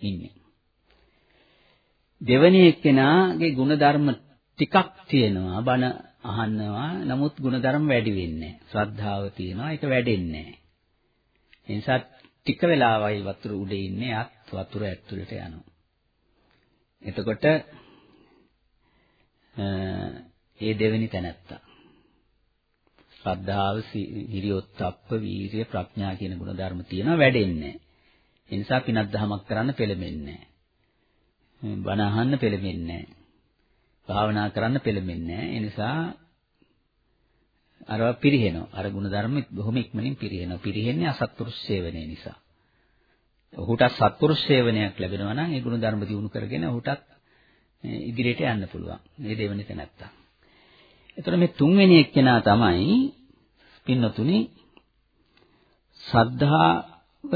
Speaker 2: ඉන්නේ. දෙවැනි එක්කෙනාගේ ಗುಣධර්ම ටිකක් තියෙනවා. බණ අහනවා. නමුත් ಗುಣධර්ම වැඩි වෙන්නේ නැහැ. ශ්‍රද්ධාව තියෙනවා. ඒක වැඩෙන්නේ නැහැ. ඒ නිසා ටික වෙලාවයි වතුර උඩ ඉන්නේ. අත් වතුර ඇතුළට යනවා. එතකොට ඒ දෙවෙනි තැනැත්තා ශ්‍රද්ධාව, හිරියොත්ප්ප, වීරිය, ප්‍රඥා කියන ගුණ ධර්ම තියෙනවා වැඩෙන්නේ. ඒ නිසා පිනක් දහමක් කරන්න පෙළඹෙන්නේ නැහැ. බණ අහන්න පෙළඹෙන්නේ නැහැ. භාවනා කරන්න පෙළඹෙන්නේ නැහැ. ඒ නිසා අරව පිරිහෙනවා. අර ಗುಣධර්ම බොහොම ඉක්මනින් පිරිහෙනවා. පිරිහෙන්නේ අසත්පුරුෂ සේවනයේ නිසා. ඔහුට සත්පුරුෂ සේවනයක් ලැබෙනවා නම් ඒ ගුණ ධර්ම දිනු කරගෙන ඔහුටත් ඉදිරියට යන්න පුළුවන්. මේ දෙවෙනි තැනත්තා. එතකොට මේ තුන්වෙනි එක්කෙනා තමයි පින්නතුනි සද්ධාව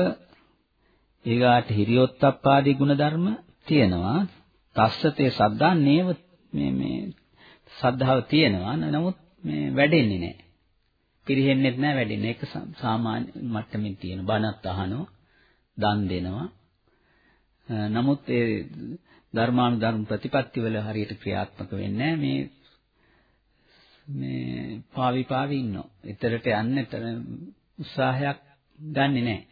Speaker 2: ඊගාට හිරියොත්ප්පාදී ගුණ ධර්ම තියෙනවා. තස්සතේ සද්ධා නේව මේ මේ සද්ධාව තියෙනවා. නමුත් මේ වැඩෙන්නේ නැහැ. පිරෙහෙන්නෙත් නැහැ වැඩෙන්නේ. ඒක සාමාන්‍ය මට්ටමින් තියෙන බණත් අහනවා. දන් දෙනවා. නමුත් ඒ ධර්මානුධර්ම ප්‍රතිපත්ති වල හරියට ක්‍රියාත්මක වෙන්නේ මේ මේ පාවි පාවි ඉන්නවා. ඊතරට යන්නට උත්සාහයක් ගන්නෙ නැහැ.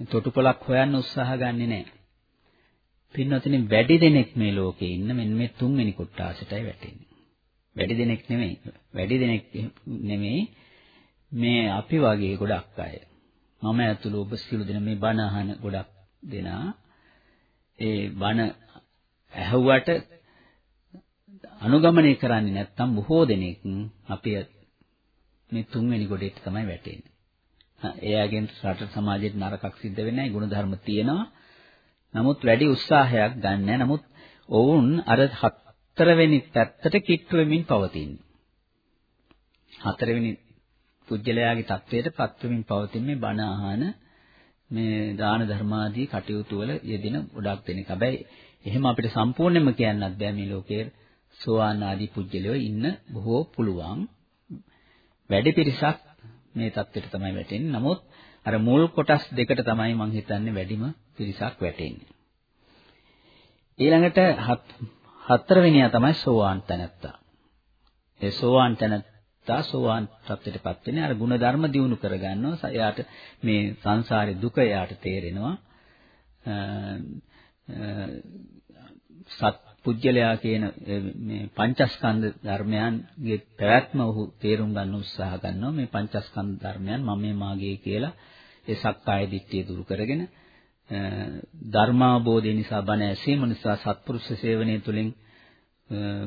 Speaker 2: තොටුපළක් හොයන්න උත්සාහ ගන්නෙ නැහැ. පින්නතිනේ වැඩි දෙනෙක් මේ ලෝකේ ඉන්න මෙන්න මේ තුන්වෙනි කොටාසටයි වැටෙන්නේ. වැඩි දෙනෙක් නෙමෙයි. වැඩි දෙනෙක් නෙමෙයි මේ අපි වගේ ගොඩක් අය. මම ඇතුළු ඔබ සියලු දෙනා මේ බණ අහන ගොඩක් දෙනා ඒ බණ ඇහුවට අනුගමනය කරන්නේ නැත්නම් බොහෝ දෙනෙක් අපි මේ තුන්වෙනි කොටේට තමයි වැටෙන්නේ. එයාගෙන් රට සමාජයට නරකක් සිද්ධ වෙන්නේ නැහැ. ගුණධර්ම තියෙනවා. නමුත් වැඩි උත්සාහයක් ගන්න. නමුත් ඔවුන් අර හතරවෙනි පැත්තට කිට්ටු වෙමින් පවතින. හතරවෙනි පුජ්‍යලයාගේ தത്വයට පත් වෙමින් පවතින මේ බණ ආහන මේ දාන ධර්මාදී කටයුතු වල යෙදෙන ගොඩක් දෙනෙක්. හැබැයි එහෙම අපිට සම්පූර්ණයෙන්ම කියන්නත් බෑ මේ ලෝකයේ සෝවාන් ආදී පුජ්‍යලයෝ ඉන්න බොහෝ පුළුවන්. වැඩි පිරිසක් මේ தത്വෙට තමයි වැටෙන්නේ. නමුත් අර මුල් කොටස් දෙකට තමයි මම හිතන්නේ වැඩිම පිරිසක් වැටෙන්නේ. ඊළඟට හතරවෙනියා තමයි සෝවාන් තැනැත්තා. ඒ සෝවාන් තැනැත්තා සෝවාන් තත්ත්වයටපත් වෙන්නේ අර ಗುಣ ධර්ම දිනු කරගන්නවා. එයාට මේ සංසාරේ දුක එයාට තේරෙනවා. සත් පුජ්‍යලයා කියන මේ පංචස්කන්ධ ධර්මයන්ගේ පැවැත්ම ඔහු තේරුම් ගන්න උත්සාහ කරනවා මේ පංචස්කන්ධ ධර්මයන් මම මේ මාගේ කියලා ඒ සක්කාය දිට්ඨිය දුරු කරගෙන ධර්මාබෝධය නිසා බණ ඇසීම නිසා සත්පුරුෂ සේවනයේ තුලින්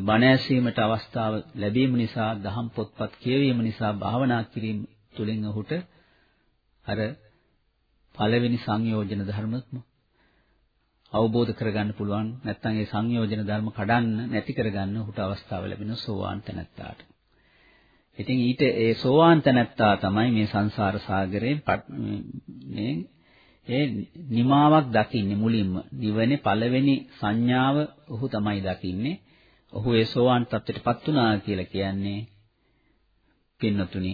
Speaker 2: බණ ඇසීමට අවස්ථාව ලැබීම නිසා දහම් පොත්පත් කියවීම නිසා භාවනා කිරීම තුලින් ඔහුට අර පළවෙනි සංයෝජන ධර්ම අවබෝධ කරගන්න පුළුවන් නැත්නම් ඒ සංයෝජන ධර්ම කඩන්න නැති කරගන්න ඔහුට අවස්ථාව ලැබෙන සෝවාන් තැනැත්තාට. ඉතින් ඊට ඒ සෝවාන් තැනැත්තා තමයි මේ සංසාර සාගරේ මේ ඒ නිමාවක් දකින්නේ මුලින්ම. නිවනේ පළවෙනි සංඥාව ඔහු තමයි දකින්නේ. ඔහු ඒ සෝවාන් තත්ත්වයටපත් වුණා කියලා කියන්නේ පින්නතුනි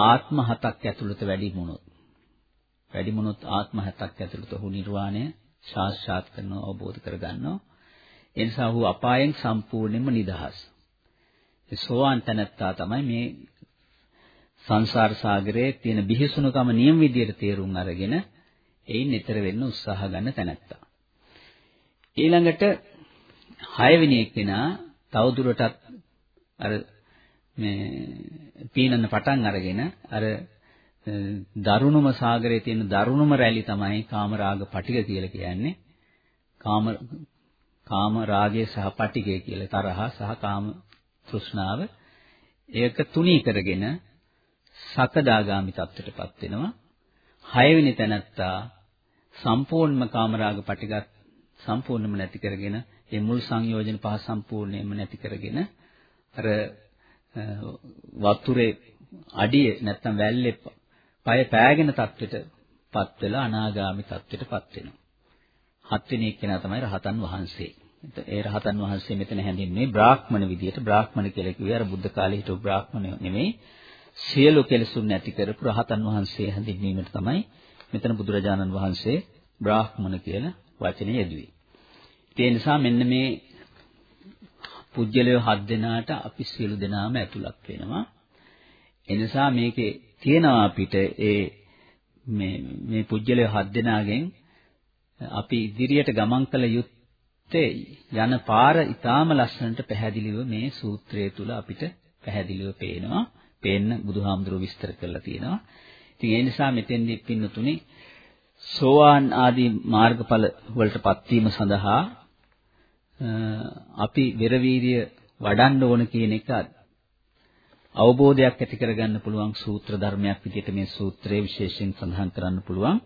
Speaker 2: ආත්ම හතක් ඇතුළත වැඩි වුණොත් වැඩි වුණොත් ආත්ම හතක් ඇතුළත ඔහු නිර්වාණය සාක්ෂාත් කරනවා අවබෝධ කරගන්නවා. ඒ නිසා ඔහු අපායෙන් සම්පූර්ණයෙන්ම නිදහස්. ඒ සෝවාන් තැනැත්තා තමයි මේ සංසාර සාගරයේ තියෙන බිහිසුණුකම නියම විදියට තේරුම් අරගෙන එයින් ඈතර වෙන්න උත්සාහ ගන්න තැනැත්තා. ඊළඟට හයවෙනි එක්කෙනා තවදුරටත් අර මේ පීනන්න පටන් අරගෙන අර දරුණුම සාගරයේ තියෙන දරුණුම රැලි තමයි කාමරාග පටික කියලා කියන්නේ. කාම කාම රාගය සහ පටිගය කියලා තරහ සහ කාම තෘෂ්ණාව ඒක තුනී කරගෙන සකදාගාමි තත්ත්වයටපත් වෙනවා. හයවෙනි තැනත්තා සම්පූර්ණම කාමරාග පටිගත් සම්පූර්ණයෙන්ම නැති කරගෙන ඒ මුල් සංයෝජන පහ සම්පූර්ණයෙන්ම නැති කරගෙන අර වතුරේ අඩිය නැත්තම් වැල්ලේ පය පෑගෙන තත්ත්වයටපත් වෙලා අනාගාමි තත්ත්වයටපත් වෙනවා. හත්වෙනි එක්කෙනා තමයි රහතන් වහන්සේ. ඒ රහතන් වහන්සේ මෙතන හැඳින්වෙන්නේ බ්‍රාහ්මණ විදියට. බ්‍රාහ්මණ කියලා කිව්වේ අර බුද්ධ කාලේ හිටපු බ්‍රාහ්මණ නෙමෙයි. සියලු කෙලෙසුන් නැති කරපු රහතන් වහන්සේ හැඳින්වීමට තමයි මෙතන බුදුරජාණන් වහන්සේ බ්‍රාහ්මණ කියලා වචනේ යෙදුවේ. ඒ නිසා මෙන්න මේ පුජ්‍යලය හත් දෙනාට අපි සියලු දෙනාම ඇතුළත් වෙනවා. ඒ නිසා මේකේ තියෙනවා අපිට ඒ මේ මේ පුජ්‍යලය හත් දෙනාගෙන් අපි ඉදිරියට ගමන් කළ යුත්තේ යන පාර ඊටාම ලස්සනට පැහැදිලිව මේ සූත්‍රය තුල අපිට පැහැදිලිව පේනවා. පේන්න බුදුහාමුදුරුවෝ විස්තර කරලා තියෙනවා. ඉතින් ඒ නිසා මෙතෙන්දී පින්නතුනි සෝවාන් ආදී මාර්ගඵල වලටපත් වීම සඳහා අපි වෙරවීර්ය වඩන්න ඕන කියන එක අවබෝධයක් ඇති කරගන්න පුළුවන් සූත්‍ර ධර්මයක් විදිහට මේ සූත්‍රයේ විශේෂයෙන් සඳහන් කරන්න පුළුවන්.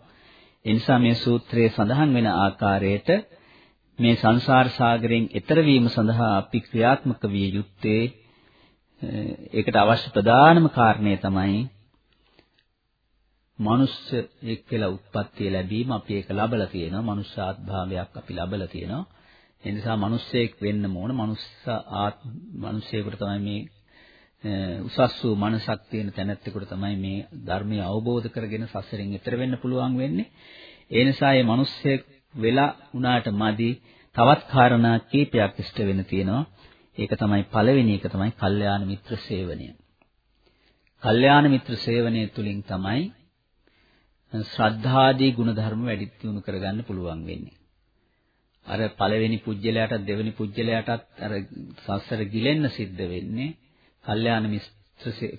Speaker 2: ඒ නිසා මේ සූත්‍රයේ සඳහන් වෙන ආකාරයට මේ සංසාර සාගරයෙන් එතර වීම සඳහා අපි ක්‍රියාත්මක විය යුත්තේ ඒකට අවශ්‍ය ප්‍රධානම කාරණය තමයි මනුෂ්‍ය එක් කියලා උත්පත්තිය ලැබීම. අපි ඒක ලබලා තියෙනවා. මනුෂ්‍යාත් භාවයක් අපි ලබලා තියෙනවා. ඒ නිසා මිනිස්සෙක් වෙන්න ඕන. මනුස්ස ආත් මිනිස්සෙකුට තමයි මේ උසස් වූ මනසක් තියෙන තැනැත්තෙකුට තමයි මේ ධර්මය අවබෝධ කරගෙන සසරෙන් එතර වෙන්න පුළුවන් වෙන්නේ. ඒ නිසා මේ මිනිස්සෙක් වෙලා උනාට මදි තවත් කාරණා කීපයක් ඉෂ්ට වෙන තියෙනවා. ඒක තමයි පළවෙනි එක තමයි කල්යාණ මිත්‍ර සේවනය. කල්යාණ මිත්‍ර සේවනය තුලින් තමයි ශ්‍රද්ධාදී ගුණධර්ම වැඩි දියුණු කරගන්න පුළුවන් වෙන්නේ. අර පළවෙනි පුජ්‍යලයටත් දෙවෙනි පුජ්‍යලයටත් අර සසර ගිලෙන්න සිද්ධ වෙන්නේ කල්යාණ මිත්‍ර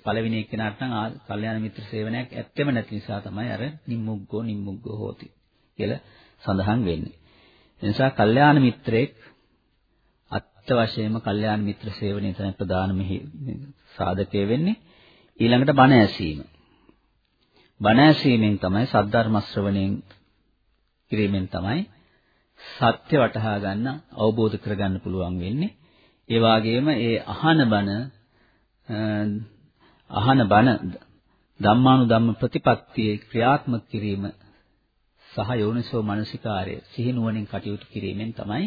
Speaker 2: පළවෙනි එක්කෙනාට නම් කල්යාණ මිත්‍ර සේවනයක් ඇත්තෙම නැති නිසා තමයි අර නිම්මුග්ගෝ නිම්මුග්ගෝ හෝති කියලා සඳහන් වෙන්නේ. ඒ නිසා කල්යාණ මිත්‍රෙක් ඇත්ත වශයෙන්ම කල්යාණ මිත්‍ර සේවනයේ තමයි ප්‍රධානම සාධකය වෙන්නේ. ඊළඟට බණ ඇසීම. බණ ඇසීමෙන් තමයි සද්ධර්ම ශ්‍රවණයෙන් කිරීමෙන් තමයි සත්‍ය වටහා ගන්න අවබෝධ කරගන්න පුළුවන් වෙන්නේ. ඒ වගේම ඒ අහන බණ අහන බණ ධම්මානුධම්ම ප්‍රතිපත්තියේ ක්‍රියාත්මක කිරීම සහ යෝනිසෝ මනසිකාරය සිහිනුවණින් කටයුතු කිරීමෙන් තමයි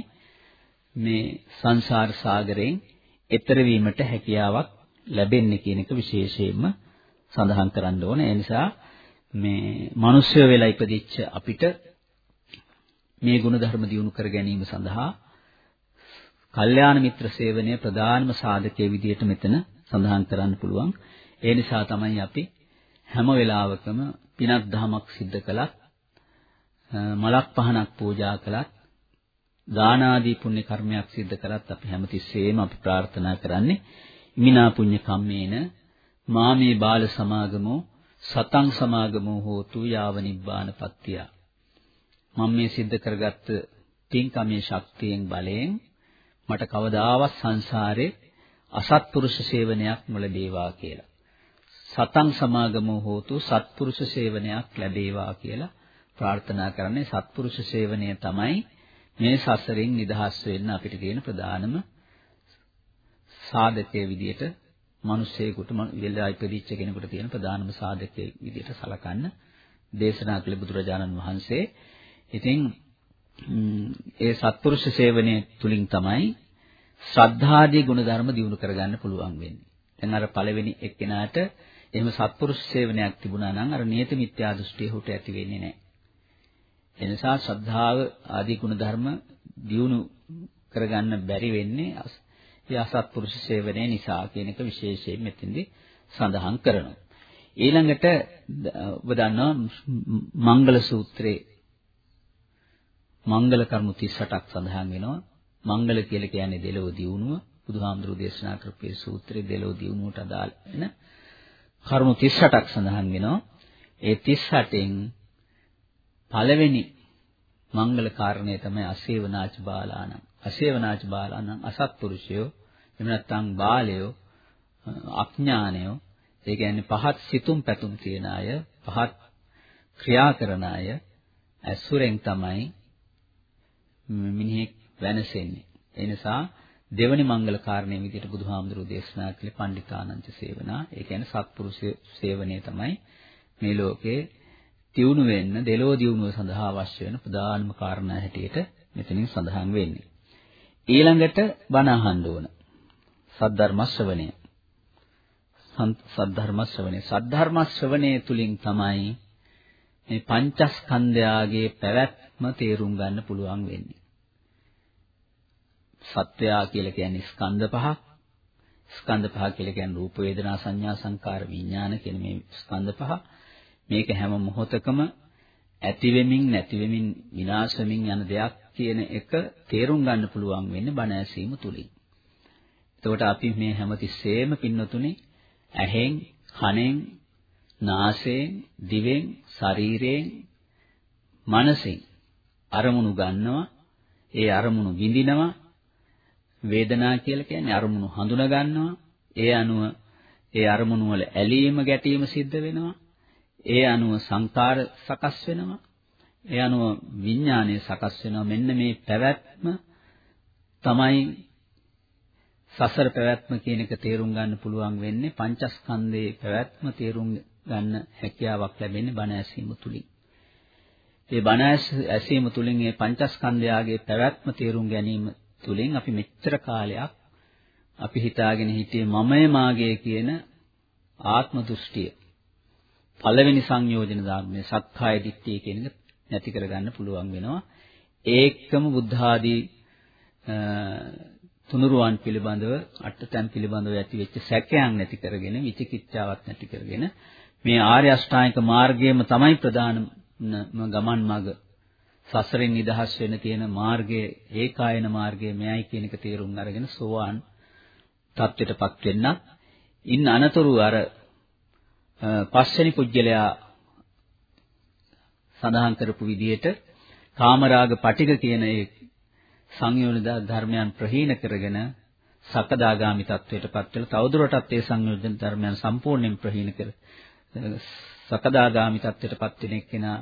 Speaker 2: මේ සංසාර සාගරයෙන් එතර වීමට හැකියාවක් ලැබෙන්නේ කියන එක විශේෂයෙන්ම සඳහන් කරන්න ඕන. ඒ නිසා මේ මිනිස්සු වෙලා ඉපදිච්ච අපිට මේ ගුණධර්ම දියුණු කර ගැනීම සඳහා කල්යාණ මිත්‍ර සේවනය ප්‍රධානම සාධකයේ විදිහට මෙතන සඳහන් කරන්න පුළුවන්. ඒ නිසා තමයි අපි හැම වෙලාවකම පිනක් දහමක් සිද්ධ කළත් මලක් පහනක් පූජා කළත් දාන ආදී පුණ්‍ය කර්මයක් සිද්ධ කරත් අපි හැමතිස්සෙම අපි ප්‍රාර්ථනා කරන්නේ මිනා පුඤ්ඤ කම්මේන. මාමේ බාල සමාගමෝ සතං සමාගමෝ හෝතු යාව නිබ්බාන පත්තිය. මම මේ සිද්ධ කරගත්ත පින්කමේ ශක්තියෙන් බලයෙන් මට කවදාවත් සංසාරේ අසත්පුරුෂ සේවනයක් නොලැබේවා කියලා. සතං සමාගමෝ හෝතු සත්පුරුෂ සේවනයක් ලැබේවා කියලා ප්‍රාර්ථනා කරන්නේ. සත්පුරුෂ සේවනය තමයි මේ සසරෙන් නිදහස් වෙන්න අපිට තියෙන ප්‍රධානම සාධකයේ විදියට මිනිස්සෙකුට වෙලා ඉපදිච්ච කෙනෙකුට තියෙන ප්‍රධානම සාධකයේ විදියට සලකන්න දේශනා කළ බුදුරජාණන් වහන්සේ. ඉතින් ඒ සත්පුරුෂ සේවනයේ තුලින් තමයි ශ්‍රද්ධාදී ගුණධර්ම දියුණු කරගන්න පුළුවන් වෙන්නේ. දැන් අර පළවෙනි එක්කෙනාට එහෙම සත්පුරුෂ සේවනයක් තිබුණා නම් අර නියත මිත්‍යා දෘෂ්ටිය හුට ඇති වෙන්නේ නැහැ. එනිසා ශ්‍රද්ධාව ආදී ගුණ ධර්ම දියුණු කරගන්න බැරි වෙන්නේ ඒ අසත්පුරුෂ සේවනයේ නිසා කියන එක විශේෂයෙන් මෙතෙන්දී සඳහන් කරනවා. ඊළඟට ඔබ දන්නවා මංගල සූත්‍රයේ මංගල කර්ම 38ක් සඳහන් වෙනවා. මංගල කියලා කියන්නේ දෙලොව දියුණුව. බුදුහාමුදුරුවෝ දේශනා කරපු සූත්‍රයේ දෙලොව දියුණුවට අදාළ වෙන කර්ම 38ක් සඳහන් වෙනවා. ඒ 38න් පළවෙනි මංගල කාරණය තමයි අසේවනාච බාලාණන්. අසේවනාච බාලාණන් අසත්පුරුෂයෝ එහෙම නැත්නම් බාලයෝ අඥානයෝ ඒ කියන්නේ පහත් සිතුම් පැතුම් තියන අය පහත් ක්‍රියා කරන අය ඇසුරෙන් තමයි මිනිහෙක් වෙනසෙන්නේ. ඒ නිසා දෙවනි මංගල කාරණේ විදිහට බුදුහාමුදුරුවෝ දේශනා කළේ පණ්ඩිතානංච සේවනා. ඒ කියන්නේ සත්පුරුෂ සේවනය තමයි මේ ලෝකේ දියුණු වෙන්න දෙලෝ දියුණුව සඳහා අවශ්‍ය වෙන ප්‍රධානම කාරණා හැටියට මෙතනින් සඳහන් වෙන්නේ. ඊළඟට බණ අහන්න ඕන. සද්ධර්ම ශ්‍රවණය. සද්ධර්ම ශ්‍රවණය. සද්ධර්ම ශ්‍රවණය තුලින් තමයි මේ පංචස්කන්ධයාගේ පැවැත්ම තේරුම් ගන්න පුළුවන් වෙන්නේ. සත්වයා කියලා කියන්නේ ස්කන්ධ පහක්. ස්කන්ධ පහ කියලා කියන්නේ රූප වේදනා සංඥා සංකාර විඥාන කියන මේ ස්කන්ධ පහ. මේක හැම මොහොතකම ඇති වෙමින් නැති වෙමින් විනාශ වෙමින් යන දෙයක් කියන එක තේරුම් ගන්න පුළුවන් වෙන්නේ බණ ඇසීම තුලින්. එතකොට අපි මේ හැමතිස්සෙම පින්නතුනේ ඇහෙන්, කනෙන්, නාසයෙන්, දිවෙන්, ශරීරයෙන්, මනසෙන් අරමුණු ගන්නවා. ඒ අරමුණු විඳිනවා. වේදනා කියලා කියන්නේ අරමුණු හඳුනා ගන්නවා. ඒ අනුව ඒ අරමුණු වල ඇලීම ගැටීම සිද්ධ වෙනවා. ඒ අනුව සංකාර සකස් වෙනවා. ඒ අනුව විඥානය සකස් වෙනවා. මෙන්න මේ පැවැත්ම තමයි සසර පැවැත්ම කියන එක තේරුම් ගන්න පුළුවන් වෙන්නේ පංචස්කන්ධයේ පැවැත්ම තේරුම් ගන්න හැකියාවක් ලැබෙන්නේ බණ ඇසීම තුලින්. ඒ බණ ඇසීම තුලින් මේ පංචස්කන්ධයාගේ පැවැත්ම තේරුම් ගැනීම තුලින් අපි මෙච්චර කාලයක් අපි හිතාගෙන හිටියේ මමය මාගේ කියන ආත්ම දෘෂ්ටිය පළවෙනි සංයෝජන ධර්මයේ සක්කාය දිට්ඨිය කියන එක නැති කරගන්න පුළුවන් වෙනවා ඒකම බුද්ධ ආදී තුනුරුවන් පිළිබඳව අටතැන් පිළිබඳව ඇති වෙච්ච සැකයන් නැති කරගෙන විචිකිච්ඡාවක් නැති කරගෙන මේ ආර්ය අෂ්ටාංගික මාර්ගයම තමයි ප්‍රධානම ගමන් මඟ සසරෙන් නිදහස් වෙන්න තියෙන මාර්ගයේ ඒකායන මාර්ගය මෙයයි කියන එක තේරුම් අරගෙන සෝවාන් තත්ත්වයටපත් වෙන්න. ඉන් අනතුරු අර පස්වෙනි පුජ්‍යලයා සඳහන් කරපු විදිහට කාමරාග පටික කියන ඒ සංයෝජන ධර්මයන් ප්‍රහීන කරගෙන සකදාගාමි තත්වයටපත් වෙලා තවදුරටත් ඒ සංයෝජන ධර්මයන් සම්පූර්ණයෙන් ප්‍රහීන කර සකදාගාමි තත්වයටපත් වෙන එක්කෙනා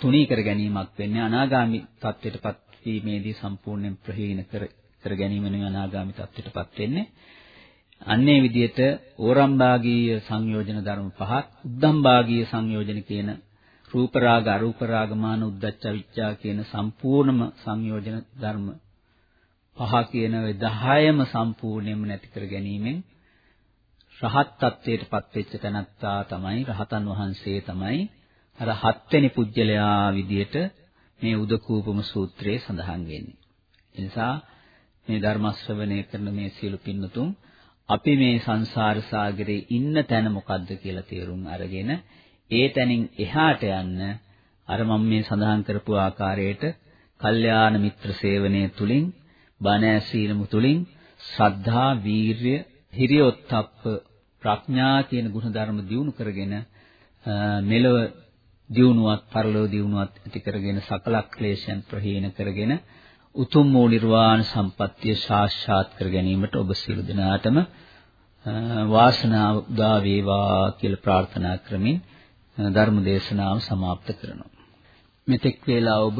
Speaker 2: තුනී කර ගැනීමක් වෙන්නේ අනාගාමි තත්වයටපත් වීමේදී සම්පූර්ණයෙන් ප්‍රහීන කර කර ගැනීම නෙවෙයි අනාගාමි තත්වයටපත් වෙන්නේ. අන්නේ විදිහට ඕරම්භාගීය සංයෝජන ධර්ම පහක් උද්දම්භාගීය සංයෝජන කියන රූප රාග අරූප රාග මාන උද්දච්ච විච්ඡා කියන සම්පූර්ණම සංයෝජන ධර්ම පහ කියන ඔය 10ම සම්පූර්ණයෙන්ම නැති කර ගැනීමෙන් රහත් ත්වයටපත් වෙච්ච තැනත්තා තමයි රහතන් වහන්සේ තමයි අර හත්වෙනි පුජ්‍යලයා විදියට මේ උදකූපම සූත්‍රයේ සඳහන් වෙන්නේ. ඒ නිසා මේ ධර්ම ශ්‍රවණය කරන මේ සියලු පින්නතුන් අපි මේ සංසාර සාගරේ ඉන්න තැන මොකද්ද කියලා තේරුම් අරගෙන ඒ තැනින් එහාට යන්න අර මම මේ සඳහන් කරපු ආකාරයට කල්යාණ මිත්‍ර සේවනයේ තුලින් බණ ඇසීම තුලින් ශ්‍රද්ධා, වීර්ය, හිරියොත්ප්ප, ප්‍රඥා කියන ගුණධර්ම දියුණු කරගෙන මෙලව දියුණුවත් පරලොව දියුණුවත් ඇති කරගෙන සකල ක්ලේශයන් ප්‍රහීන කරගෙන උතුම් වූ නිර්වාණ සම්පත්තිය සාක්ෂාත් කර ගැනීමට ඔබ සියලු දෙනාටම වාසනාව උදා වේවා කියලා ප්‍රාර්ථනා කරමින් ධර්ම දේශනාව સમાપ્ત කරනවා. මෙතෙක් වේලා ඔබ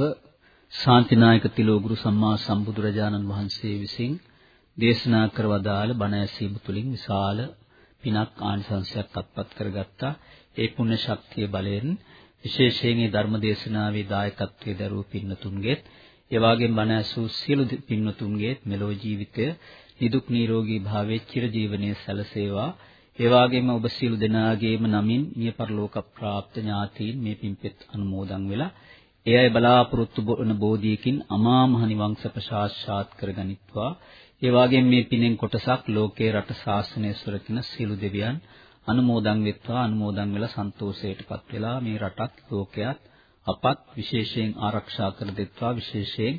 Speaker 2: ශාන්තිනායක තිලෝගුරු සම්මා සම්බුදුරජාණන් වහන්සේ විසින් දේශනා කරවදාළ බණ ඇසීම තුළින් විශාල පිනක් ආනිසංසයක් අත්පත් කරගත්තා. ඒ පුණ්‍ය ශක්තිය බලයෙන් විශේෂයෙන් මේ ධර්ම දේශනාවේ දායකත්වයේ දරූ පින්නතුන්ගේත් ඒ වගේම බණ ඇසූ සියලු පින්නතුන්ගේත් මෙලෝ ජීවිතය නිදුක් නිරෝගී භාවයේ චිරජීවනයේ සැලසේවා. ඒ වගේම ඔබ සියලු දෙනාගේම නමින් මිය පරලෝක ප්‍රාප්ත ඥාතීන් මේ පින්පෙත් අනුමෝදන් වෙලා ඒ අය බලාපොරොත්තු වන බෝධියකින් අමා මහ නිවන් සප සාක්ෂාත් කරගනිත්වා. ඒ වගේම මේ පිනෙන් කොටසක් ලෝකේ රට ශාසනය සුරකින සියලු දෙවියන් අනුමෝදන් වෙත්වා අනුමෝදන් වෙලා සන්තෝෂයටපත් වෙලා මේ රටත් ලෝකයක් අපත් විශේෂයෙන් ආරක්ෂා කර දෙත්වා. විශේෂයෙන්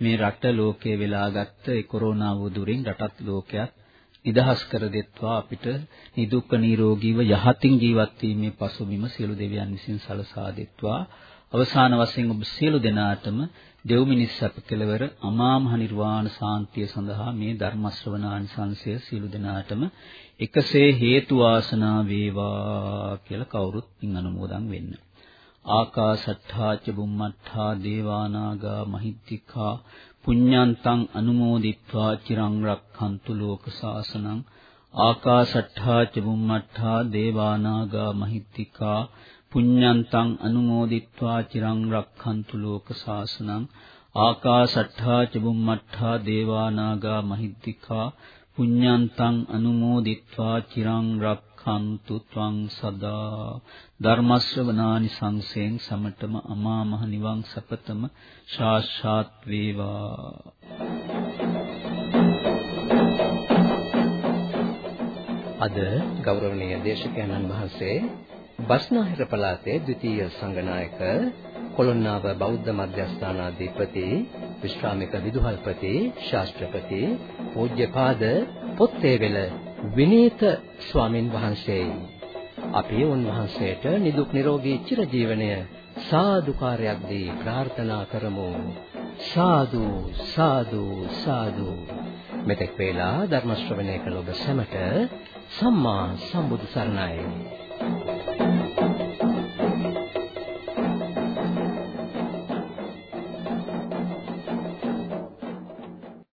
Speaker 2: මේ රට ලෝකයේ වෙලාගත් ඒ කොරෝනා වදුරින් රටත් ලෝකයක් නිදහස් කර දෙත්වා. අපිට නිදුක් නිරෝගීව යහතින් ජීවත් වීමේ පසුබිම සියලු දෙවියන් විසින් සලසා දෙත්වා. අවසාන වශයෙන් ඔබ සියලු දෙනාටම දෙව් මිනිස් සැප කෙලවර අමා මහ නිර්වාණ සාන්තිය සඳහා මේ ධර්ම ශ්‍රවණාංශංශය සියලු දෙනාටම එකසේ හේතු වාසනා වේවා කියලා කවුරුත් පින් අනුමෝදන් වෙන්න. ආකාශට්ඨා ච බුම්මට්ඨා දේවානාගා මහිත්‍තිකා පුඤ්ඤන්තං අනුමෝදිත්වා චිරං රක්ඛන්තු ලෝක සාසනං ආකාශට්ඨා ච බුම්මට්ඨා දේවානාගා මහිත්‍තිකා පුඤ්ඤන්තං අනුමෝදිත්වා චිරං රක්ඛන්තු ලෝක සාසනං ආකාශට්ඨා ච බුම්මට්ඨා දේවානාගා මහිත්‍තිකා පුඤ්ඤන්තං අනුමෝදිත්වා චිරං රක්ඛන්තු ත්වං සදා. ධර්ම ශ්‍රවණානි සංසයෙන් සමතම අමා මහ නිවන් සපතම ශාස්ත්‍රාත් වේවා.
Speaker 1: අද ගෞරවනීය දේශකයන්න් වහන්සේ බස්නාහිර පළාතේ ද්විතීය සංඝනායක කොළොන්නාව බෞද්ධ මධ්‍යස්ථානාධිපති විශ්‍රාමික විදුහල්පති ශාස්ත්‍රපති පූජ්‍යපාද පොත්තේවල විනීත ස්වාමින් වහන්සේයි අපි උන්වහන්සේට නිදුක් නිරෝගී චිරජීවනය සාදුකාරයක් දී ප්‍රාර්ථනා කරමු. සාදු සාදු සාදු. මෙතෙක් වේලා ධර්ම ශ්‍රවණය කළ ඔබ සැමට සම්මා සම්බුදු සරණයි.